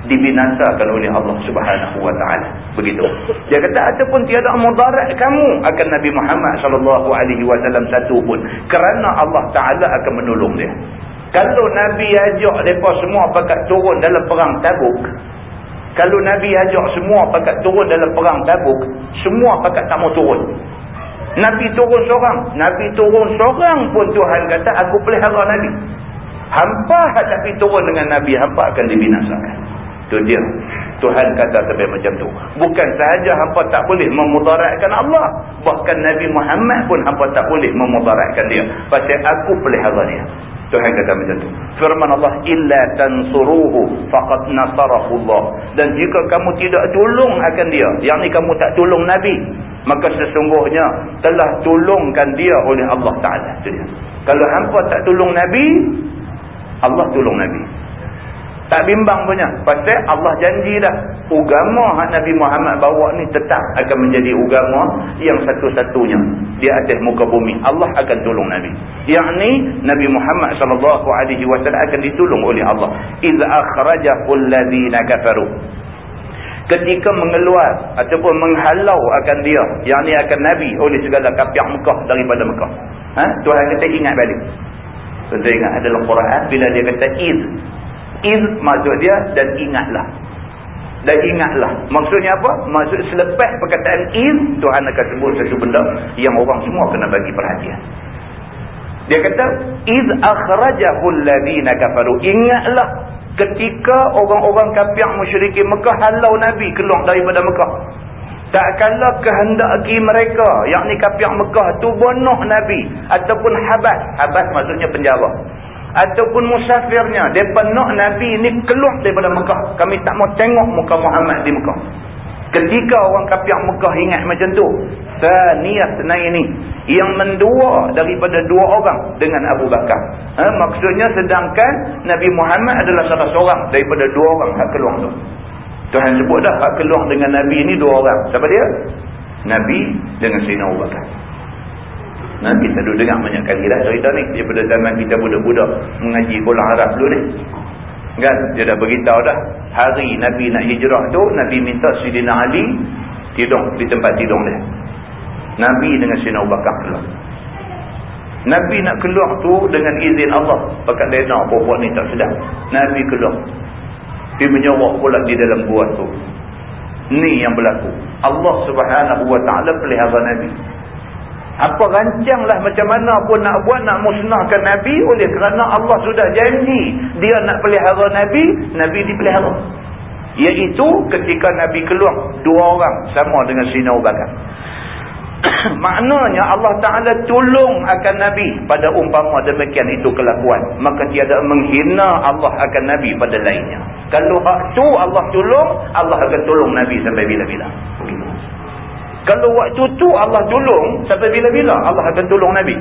Dibinasakan oleh Allah subhanahu wa ta'ala. Begitu. Dia kata ataupun tiada mudarat kamu akan Nabi Muhammad sallallahu alaihi wasallam satu pun. Kerana Allah ta'ala akan menolong dia. Kalau Nabi ajak mereka semua pakat turun dalam perang tabuk. Kalau Nabi ajak semua pakat turun dalam perang tabuk. Semua pakat tak mau turun. Nabi turun seorang. Nabi turun seorang pun Tuhan kata aku pelihara Nabi. Hampa hadapi turun dengan Nabi, hampa akan dibinasakan. Itu dia. Tuhan kata sampai macam tu. Bukan sahaja hampa tak boleh memudaratkan Allah. Bahkan Nabi Muhammad pun hampa tak boleh memudaratkan dia. Pasal aku pelihara dia. Tuhan kata macam tu. Firman Allah, Illa tansuruhu faqad nasarahullah. Dan jika kamu tidak tolong akan dia, yang ni kamu tak tolong Nabi, maka sesungguhnya telah tolongkan dia oleh Allah Ta'ala. Kalau hampa tak tolong Nabi, Allah tolong Nabi. Tak bimbang punya. Pasal Allah janji dah. Ugama Nabi Muhammad bawa ni tetap akan menjadi agama yang satu-satunya. Di atas muka bumi. Allah akan tolong Nabi. Yang ni Nabi Muhammad sallallahu alaihi wasallam akan ditolong oleh Allah. iz أَخْرَجَهُ ladina kafaru Ketika mengeluar ataupun menghalau akan dia. Yang ni akan Nabi oleh segala kapiak Mekah daripada Mekah. Ha? Tuhan kata ingat balik. Tuan ingat adalah Quran bila dia kata iz. Iz maksud dia dan ingatlah. Dan ingatlah. Maksudnya apa? Maksud selepas perkataan iz, Tuhan akan sebut satu benda yang orang semua kena bagi perhatian. Dia kata, iz akhrajahu alladhina kafaru. Ingatlah ketika orang-orang kafir musyrikin Mekah halau Nabi keluar daripada Mekah. Tak kala kehendaki mereka, yakni kafir Mekah tu bunuh Nabi ataupun habas. Habas maksudnya penjara. Ataupun musafirnya, depa nak Nabi ni keluar daripada Mekah. Kami tak mau tengok muka Muhammad di Mekah. Ketika orang kafir Mekah ingat macam tu, niat ini yang mendua daripada dua orang dengan Abu Bakar. Ha, maksudnya sedangkan Nabi Muhammad adalah salah seorang daripada dua orang yang keluar tu. Tuhan sebut dah hak keluar dengan Nabi ni dua orang. Siapa dia? Nabi dengan Sayyidina Abu Bakar. Nabi kita duduk dengar banyak kali dah cerita ni. Daripada zaman kita budak-budak mengaji Quran Arab dulu ni. Kan? Dia dah beritahu dah. Hari Nabi nak hijrah tu, Nabi minta Sayyidina Ali tidur di tempat tidur dia. Nabi dengan Sayyidina Abu Bakar keluar. Nabi nak keluar tu dengan izin Allah. Pakat lena buat ni tak sedap. Nabi keluar. Dia menyawak pula di dalam gua tu. Ni yang berlaku. Allah subhanahu wa ta'ala pelihara Nabi. Apa rancanglah macam mana pun nak buat nak musnahkan Nabi oleh kerana Allah sudah janji. Dia nak pelihara Nabi, Nabi dipelihara. Iaitu ketika Nabi keluar, dua orang sama dengan Sina Ubaqah. maknanya Allah Ta'ala tolong akan Nabi pada umpama demikian itu kelakuan. Maka tiada menghina Allah akan Nabi pada lainnya. Kalau hak tu Allah tolong Allah akan tolong Nabi sampai bila-bila. Kalau waktu tu Allah tolong sampai bila-bila Allah akan tolong Nabi.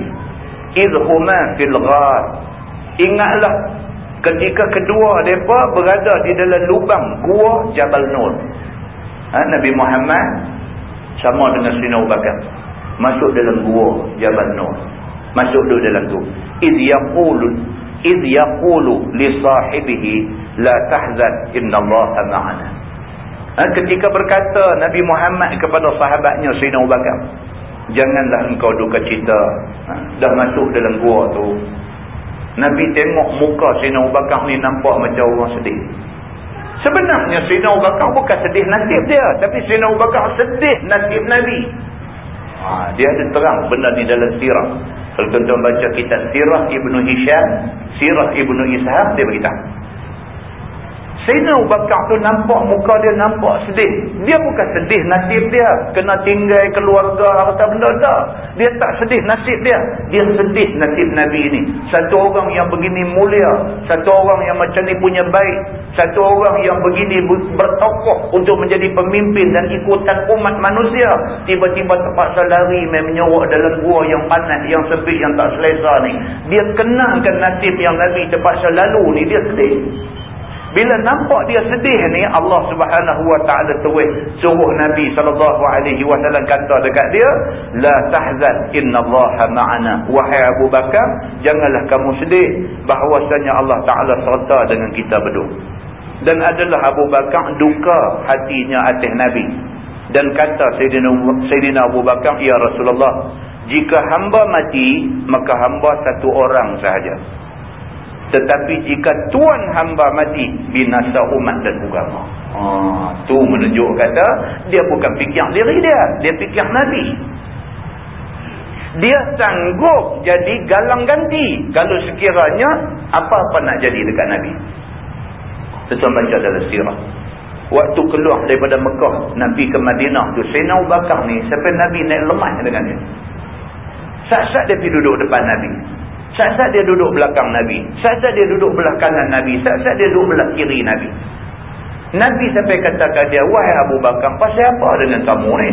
Idhuma fil ghar. Ingatlah ketika kedua mereka berada di dalam lubang gua Jabal Nur. Ha, Nabi Muhammad sama dengan Sina Bakar. Masuk dalam gua Jabal Nur. Masuk dulu dalam tu. Iz yaqulu iz yaqulu li sahibihi la tahzan innallaha ma'ana. Ha, ketika berkata Nabi Muhammad kepada sahabatnya Sina Bakar janganlah engkau duka cita. Ha, dah masuk dalam gua tu Nabi tengok muka Sina Bakar ni nampak macam orang sedih Sebenarnya Sayyidina Abu Bakar bukan sedih nasib dia. Tapi Sayyidina Abu Bakar sedih nasib Nabi. Ha, dia ada terang benda di dalam sirah. Kalau tuan-tuan baca kitab sirah Ibnu Hisham, sirah Ibnu Ishaq, dia beritahu. Sayyidina Abu Bakar tu nampak muka dia nampak sedih. Dia bukan sedih nasib dia. Kena tinggal keluarga harta benda tak. Dia tak sedih nasib dia. Dia sedih nasib Nabi ini. Satu orang yang begini mulia. Satu orang yang macam ni punya baik. Satu orang yang begini bertokoh untuk menjadi pemimpin dan ikutan umat manusia. Tiba-tiba terpaksa lari menyorok dalam gua yang panas, yang sempit, yang tak selesa ni. Dia kenangkan nasib yang Nabi terpaksa lalu ni. Dia sedih. Bila nampak dia sedih ni Allah Subhanahu wa taala tuwih suruh Nabi sallallahu alaihi wasallam kata dekat dia la tahzan innallaha ma'ana. Wahai Abu Bakar janganlah kamu sedih. Bahawasanya Allah taala serta dengan kita berdua. Dan adalah Abu Bakar duka hatinya atas Nabi. Dan kata Sayyidina Abu Bakar ya Rasulullah jika hamba mati maka hamba satu orang sahaja tetapi jika tuan hamba mati, binasa umat dan agama. Ha, tu menunjuk kata, dia bukan fikir diri dia. Dia fikir Nabi. Dia sanggup jadi galang ganti. Kalau sekiranya, apa-apa nak jadi dekat Nabi. Tentu baca dalam sirah. Waktu keluar daripada Mekah, Nabi ke Madinah tu, Sayyidina Bakar ni, sampai Nabi naik lemah dengan dia. Saat-saat dia pergi duduk depan Nabi. Saat-saat dia duduk belakang Nabi. Saat-saat dia duduk belah kanan Nabi. Saat-saat dia duduk belah kiri Nabi. Nabi sampai katakan dia, Wahai Abu Bakar, pasal apa dengan kamu ni?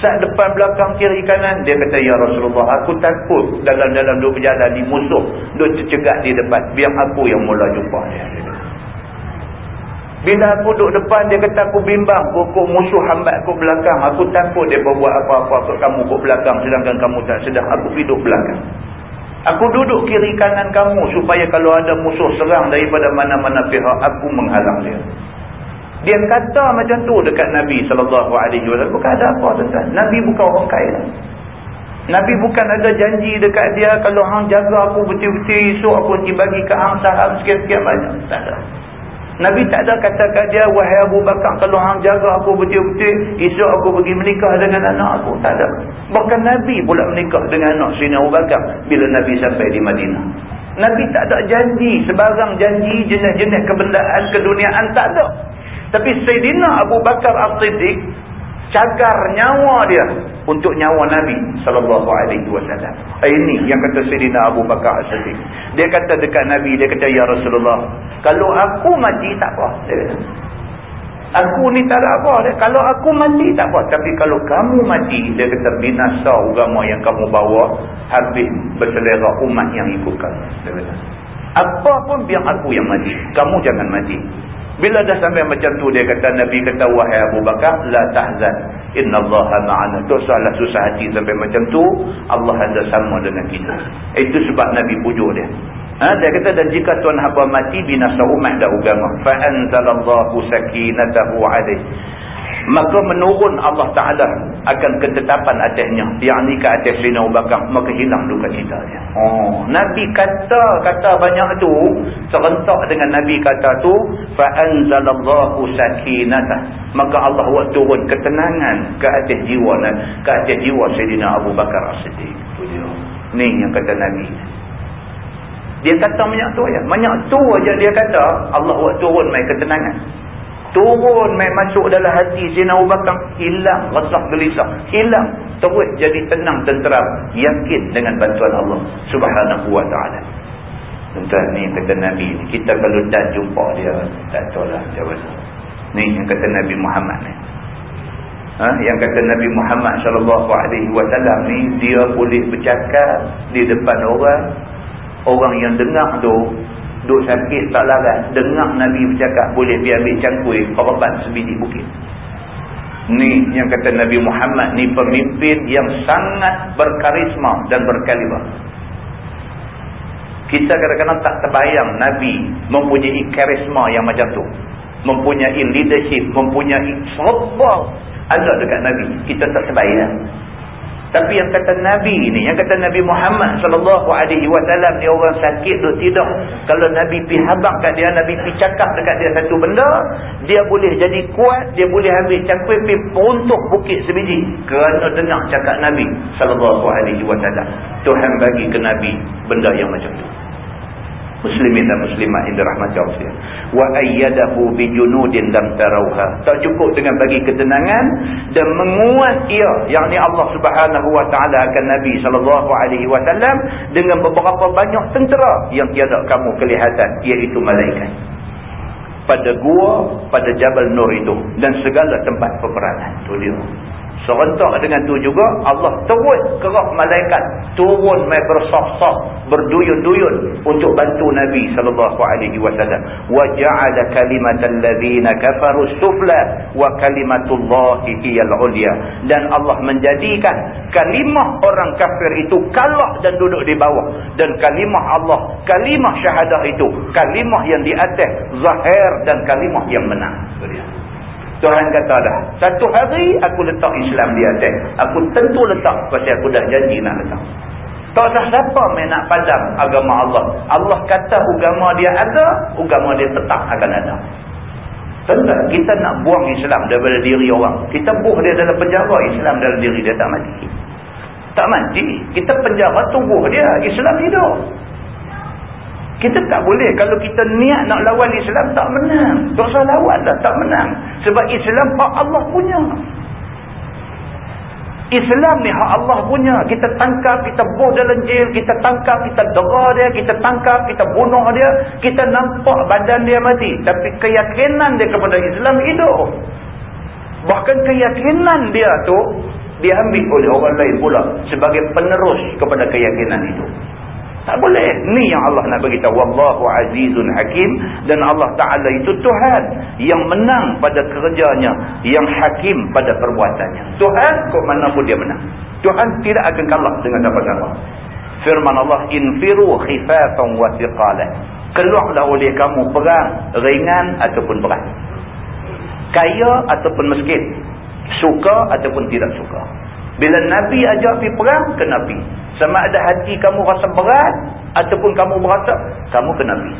Saat depan belakang kiri kanan, dia kata, Ya Rasulullah, aku takut dalam-dalam duduk berjalan di musuh. Duduk tercegat di depan. Biar aku yang mula jumpa dia. Bila aku duduk depan, dia kata aku bimbang. Kok musuh hambat aku belakang. Aku takut dia berbuat apa-apa ke kamu kok belakang. Sedangkan kamu tak sedang. Aku duduk belakang. Aku duduk kiri kanan kamu supaya kalau ada musuh serang daripada mana-mana pihak aku menghalang dia. Dia kata macam tu dekat Nabi wasallam. Bukan ada apa tuan. Nabi bukan orang kaya. Nabi bukan ada janji dekat dia kalau hang jaga aku betul-betul esok aku nanti bagi ke hang saham sikit-sikit banyak. Tak ada. Nabi tak ada kata kat dia, wahai Abu Bakar, kalau hang jaga aku betul-betul, esok aku pergi menikah dengan anak aku. Tak ada. Bahkan Nabi pula menikah dengan anak Sina Abu Bakar bila Nabi sampai di Madinah. Nabi tak ada janji, sebarang janji, jenis-jenis kebendaan, keduniaan, tak ada. Tapi Sayyidina Abu Bakar As-Siddiq, cagar nyawa dia untuk nyawa Nabi sallallahu alaihi wasallam. Ini yang kata Sayyidina Abu Bakar As-Siddiq. Dia kata dekat Nabi, dia kata ya Rasulullah, kalau aku mati tak apa. Aku ni tak ada apa. Dia. Kalau aku mati tak apa. Tapi kalau kamu mati, dia kata binasa agama yang kamu bawa habis berselera umat yang ikut kamu. Apa pun biar aku yang mati. Kamu jangan mati. Bila dah sampai macam tu dia kata Nabi kata wahai Abu Bakar la tahzan innallaha ma'ana. Dosalah susah hati sampai macam tu Allah ada sama dengan kita. Itu sebab Nabi pujuk dia. Ha, dia kata dan jika tuan hamba mati binasa umat dan agama fa anzalallahu sakinatahu alaihi maka menurun Allah Ta'ala akan ketetapan atasnya. Yang ni ke atas Sina Ubaqah maka hilang duka cita dia oh, Nabi kata kata banyak tu serentak dengan Nabi kata tu fa'anzalallahu sakinatah maka Allah buat turun ketenangan ke atas jiwa ke atas jiwa Sayyidina Abu Bakar As-Siddiq. Ni yang kata Nabi. Dia kata banyak tu aja banyak tu aja dia kata Allah buat turun mai ketenangan turun main masuk dalam hati Sina Abu Bakar. Hilang resah gelisah. Hilang. Terus jadi tenang tenteram. Yakin dengan bantuan Allah subhanahu wa ta'ala. Tuan ni kata Nabi kita kalau dah jumpa dia tak tahu lah jawab ni yang kata Nabi Muhammad ni. Ha? yang kata Nabi Muhammad sallallahu alaihi wasallam ni dia boleh bercakap di depan orang. Orang yang dengar tu duk sakit tak larat dengar Nabi bercakap boleh pergi ambil cangkui korban sebiji bukit. Ni yang kata Nabi Muhammad ni pemimpin yang sangat berkarisma dan berkaliber. Kita kadang-kadang tak terbayang Nabi mempunyai karisma yang macam tu. Mempunyai leadership mempunyai sabar ada dekat Nabi. Kita tak terbayang tapi yang kata Nabi ni, yang kata Nabi Muhammad sallallahu alaihi wasallam ni orang sakit tu tidak. Kalau Nabi pi habaq kat dia, Nabi pi cakap dekat dia satu benda, dia boleh jadi kuat, dia boleh ambil cangkul pi peruntuk bukit sebiji kerana dengar cakap Nabi sallallahu alaihi wasallam. Tuhan bagi ke Nabi benda yang macam tu muslimin dan muslimat yang dirahmati Allah wa ayyadahu bi junudin lam tarawha. Tak cukup dengan bagi ketenangan dan menguat ia. Yakni Allah Subhanahu wa taala akan Nabi sallallahu alaihi wasallam dengan beberapa banyak tentera yang tiada kamu kelihatan iaitu malaikat. Pada gua pada Jabal Nur itu dan segala tempat peperangan tu dia Serentak dengan tu juga Allah terus kerak malaikat. Turun mai bersaf-saf berduyun-duyun untuk bantu Nabi sallallahu alaihi wasallam. Wa ja'ala kalimatal ladzina kafaru sufla wa kalimatullahi hiyal ulya. Dan Allah menjadikan kalimah orang kafir itu kalak dan duduk di bawah. Dan kalimah Allah kalimah syahadah itu kalimah yang di atas zahir dan kalimah yang menang Tuhan kata dah, satu hari aku letak Islam di atas. Aku tentu letak pasal aku dah janji nak letak. Tak usah siapa main nak padam agama Allah. Allah kata agama dia ada, agama dia tetap akan ada. Tentang kita nak buang Islam daripada diri orang. Kita buang dia dalam penjara Islam dalam diri dia tak mati. Tak mati. Kita penjara tunggu dia. Islam hidup. Kita tak boleh. Kalau kita niat nak lawan Islam, tak menang. Tak usah lawan dah, tak menang. Sebab Islam hak Allah punya. Islam ni hak Allah punya. Kita tangkap, kita buh dalam jail, kita tangkap, kita dera dia, kita tangkap, kita bunuh dia. Kita nampak badan dia mati. Tapi keyakinan dia kepada Islam hidup. Bahkan keyakinan dia tu diambil oleh orang lain pula sebagai penerus kepada keyakinan itu. Boleh. Ni yang Allah nak beritahu. Wallahu azizun hakim. Dan Allah Ta'ala itu Tuhan yang menang pada kerjanya. Yang hakim pada perbuatannya. Tuhan kok mana pun dia menang. Tuhan tidak akan kalah dengan siapa-siapa. Firman Allah. Infiru khifafan wa thiqalan. Keluarlah oleh kamu perang. Ringan ataupun berat. Kaya ataupun miskin. Suka ataupun tidak suka. Bila Nabi ajak pergi perang, ke Nabi. Sama ada hati kamu rasa berat ataupun kamu berasa kamu kena pi.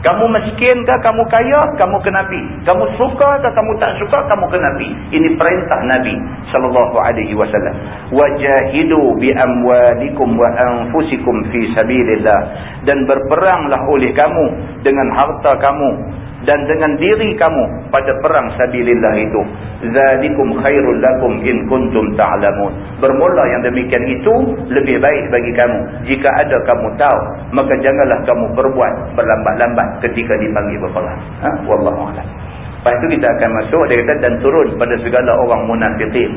Kamu miskin ke kamu kaya, kamu kena pi. Kamu suka ke kamu tak suka, kamu kena pi. Ini perintah Nabi sallallahu alaihi wasallam. Wajahidu bi amwalikum wa anfusikum fi sabilillah dan berperanglah oleh kamu dengan harta kamu dan dengan diri kamu pada perang sabilillah itu. Zalikum khairul lakum in kuntum ta'lamun. Bermula yang demikian itu lebih baik bagi kamu. Jika ada kamu tahu maka janganlah kamu berbuat berlambat-lambat ketika dipanggil berperang. Ha? Wallahu a'lam. Lepas itu kita akan masuk dia kata dan turun pada segala orang munafikin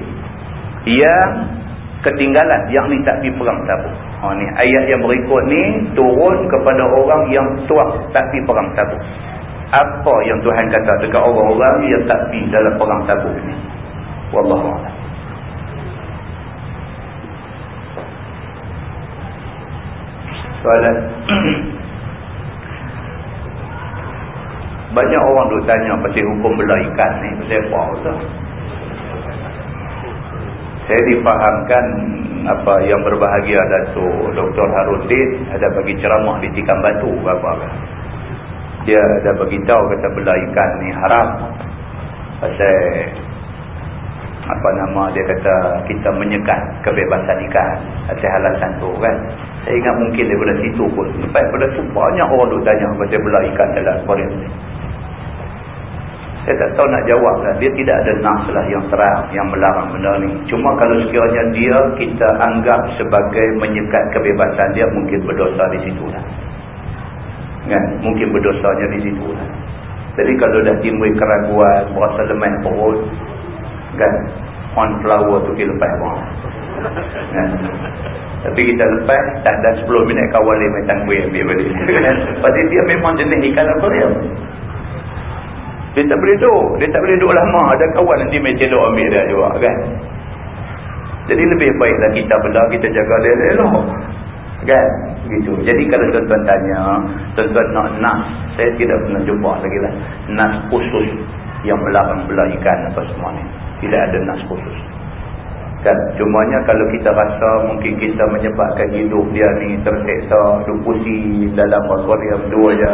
yang ketinggalan yang ni tak pergi perang tabuk ha ni ayat yang berikut ni turun kepada orang yang tuak tak pergi perang tabuk apa yang Tuhan kata dekat orang-orang yang tak pergi dalam perang tabuk ini. Wallahu a'lam. Soalan. Banyak orang duk tanya pasal hukum belah ikan ni. Pasal apa? Betul? Saya difahamkan apa yang berbahagia Datuk Dr. Harudin ada bagi ceramah di Tikam Batu apa-apa dia. Ada beritahu kata belah ikan ni haram. Pasal apa nama dia kata kita menyekat kebebasan ikan. Atas alasan tu kan. Saya ingat mungkin daripada situ pun. Lepas daripada tu banyak orang duk tanya pasal belah ikan dalam Korea ni Saya tak tahu nak jawab lah. Dia tidak ada nas lah yang terang, yang melarang benda ni. Cuma kalau sekiranya dia kita anggap sebagai menyekat kebebasan dia, mungkin berdosa di situ lah. Kan? Mungkin berdosanya di situ lah. Jadi kalau dah timbul keraguan, berasa lemah perut, kan? On flower tu kita lepas pun. Kan? Tapi kita lepas, tak ada 10 minit kawal dia main tangguh ambil balik. Pasti dia memang jenis ikan apa dia. Tak boleh duduk. Dia tak boleh duduk lama. Ada kawan nanti main celok ambil dia juga kan. Jadi lebih baiklah kita bela, kita jaga dia elok. Kan? Gitu. Jadi kalau tuan-tuan tanya, tuan-tuan nak nas, saya tidak pernah jumpa lagi lah. Nas khusus yang melarang bela ikan apa semua ni. Tidak ada nas khusus. Kan? Cumanya kalau kita rasa mungkin kita menyebabkan hidup dia ni terseksa, dupusi dalam akuarium dua je.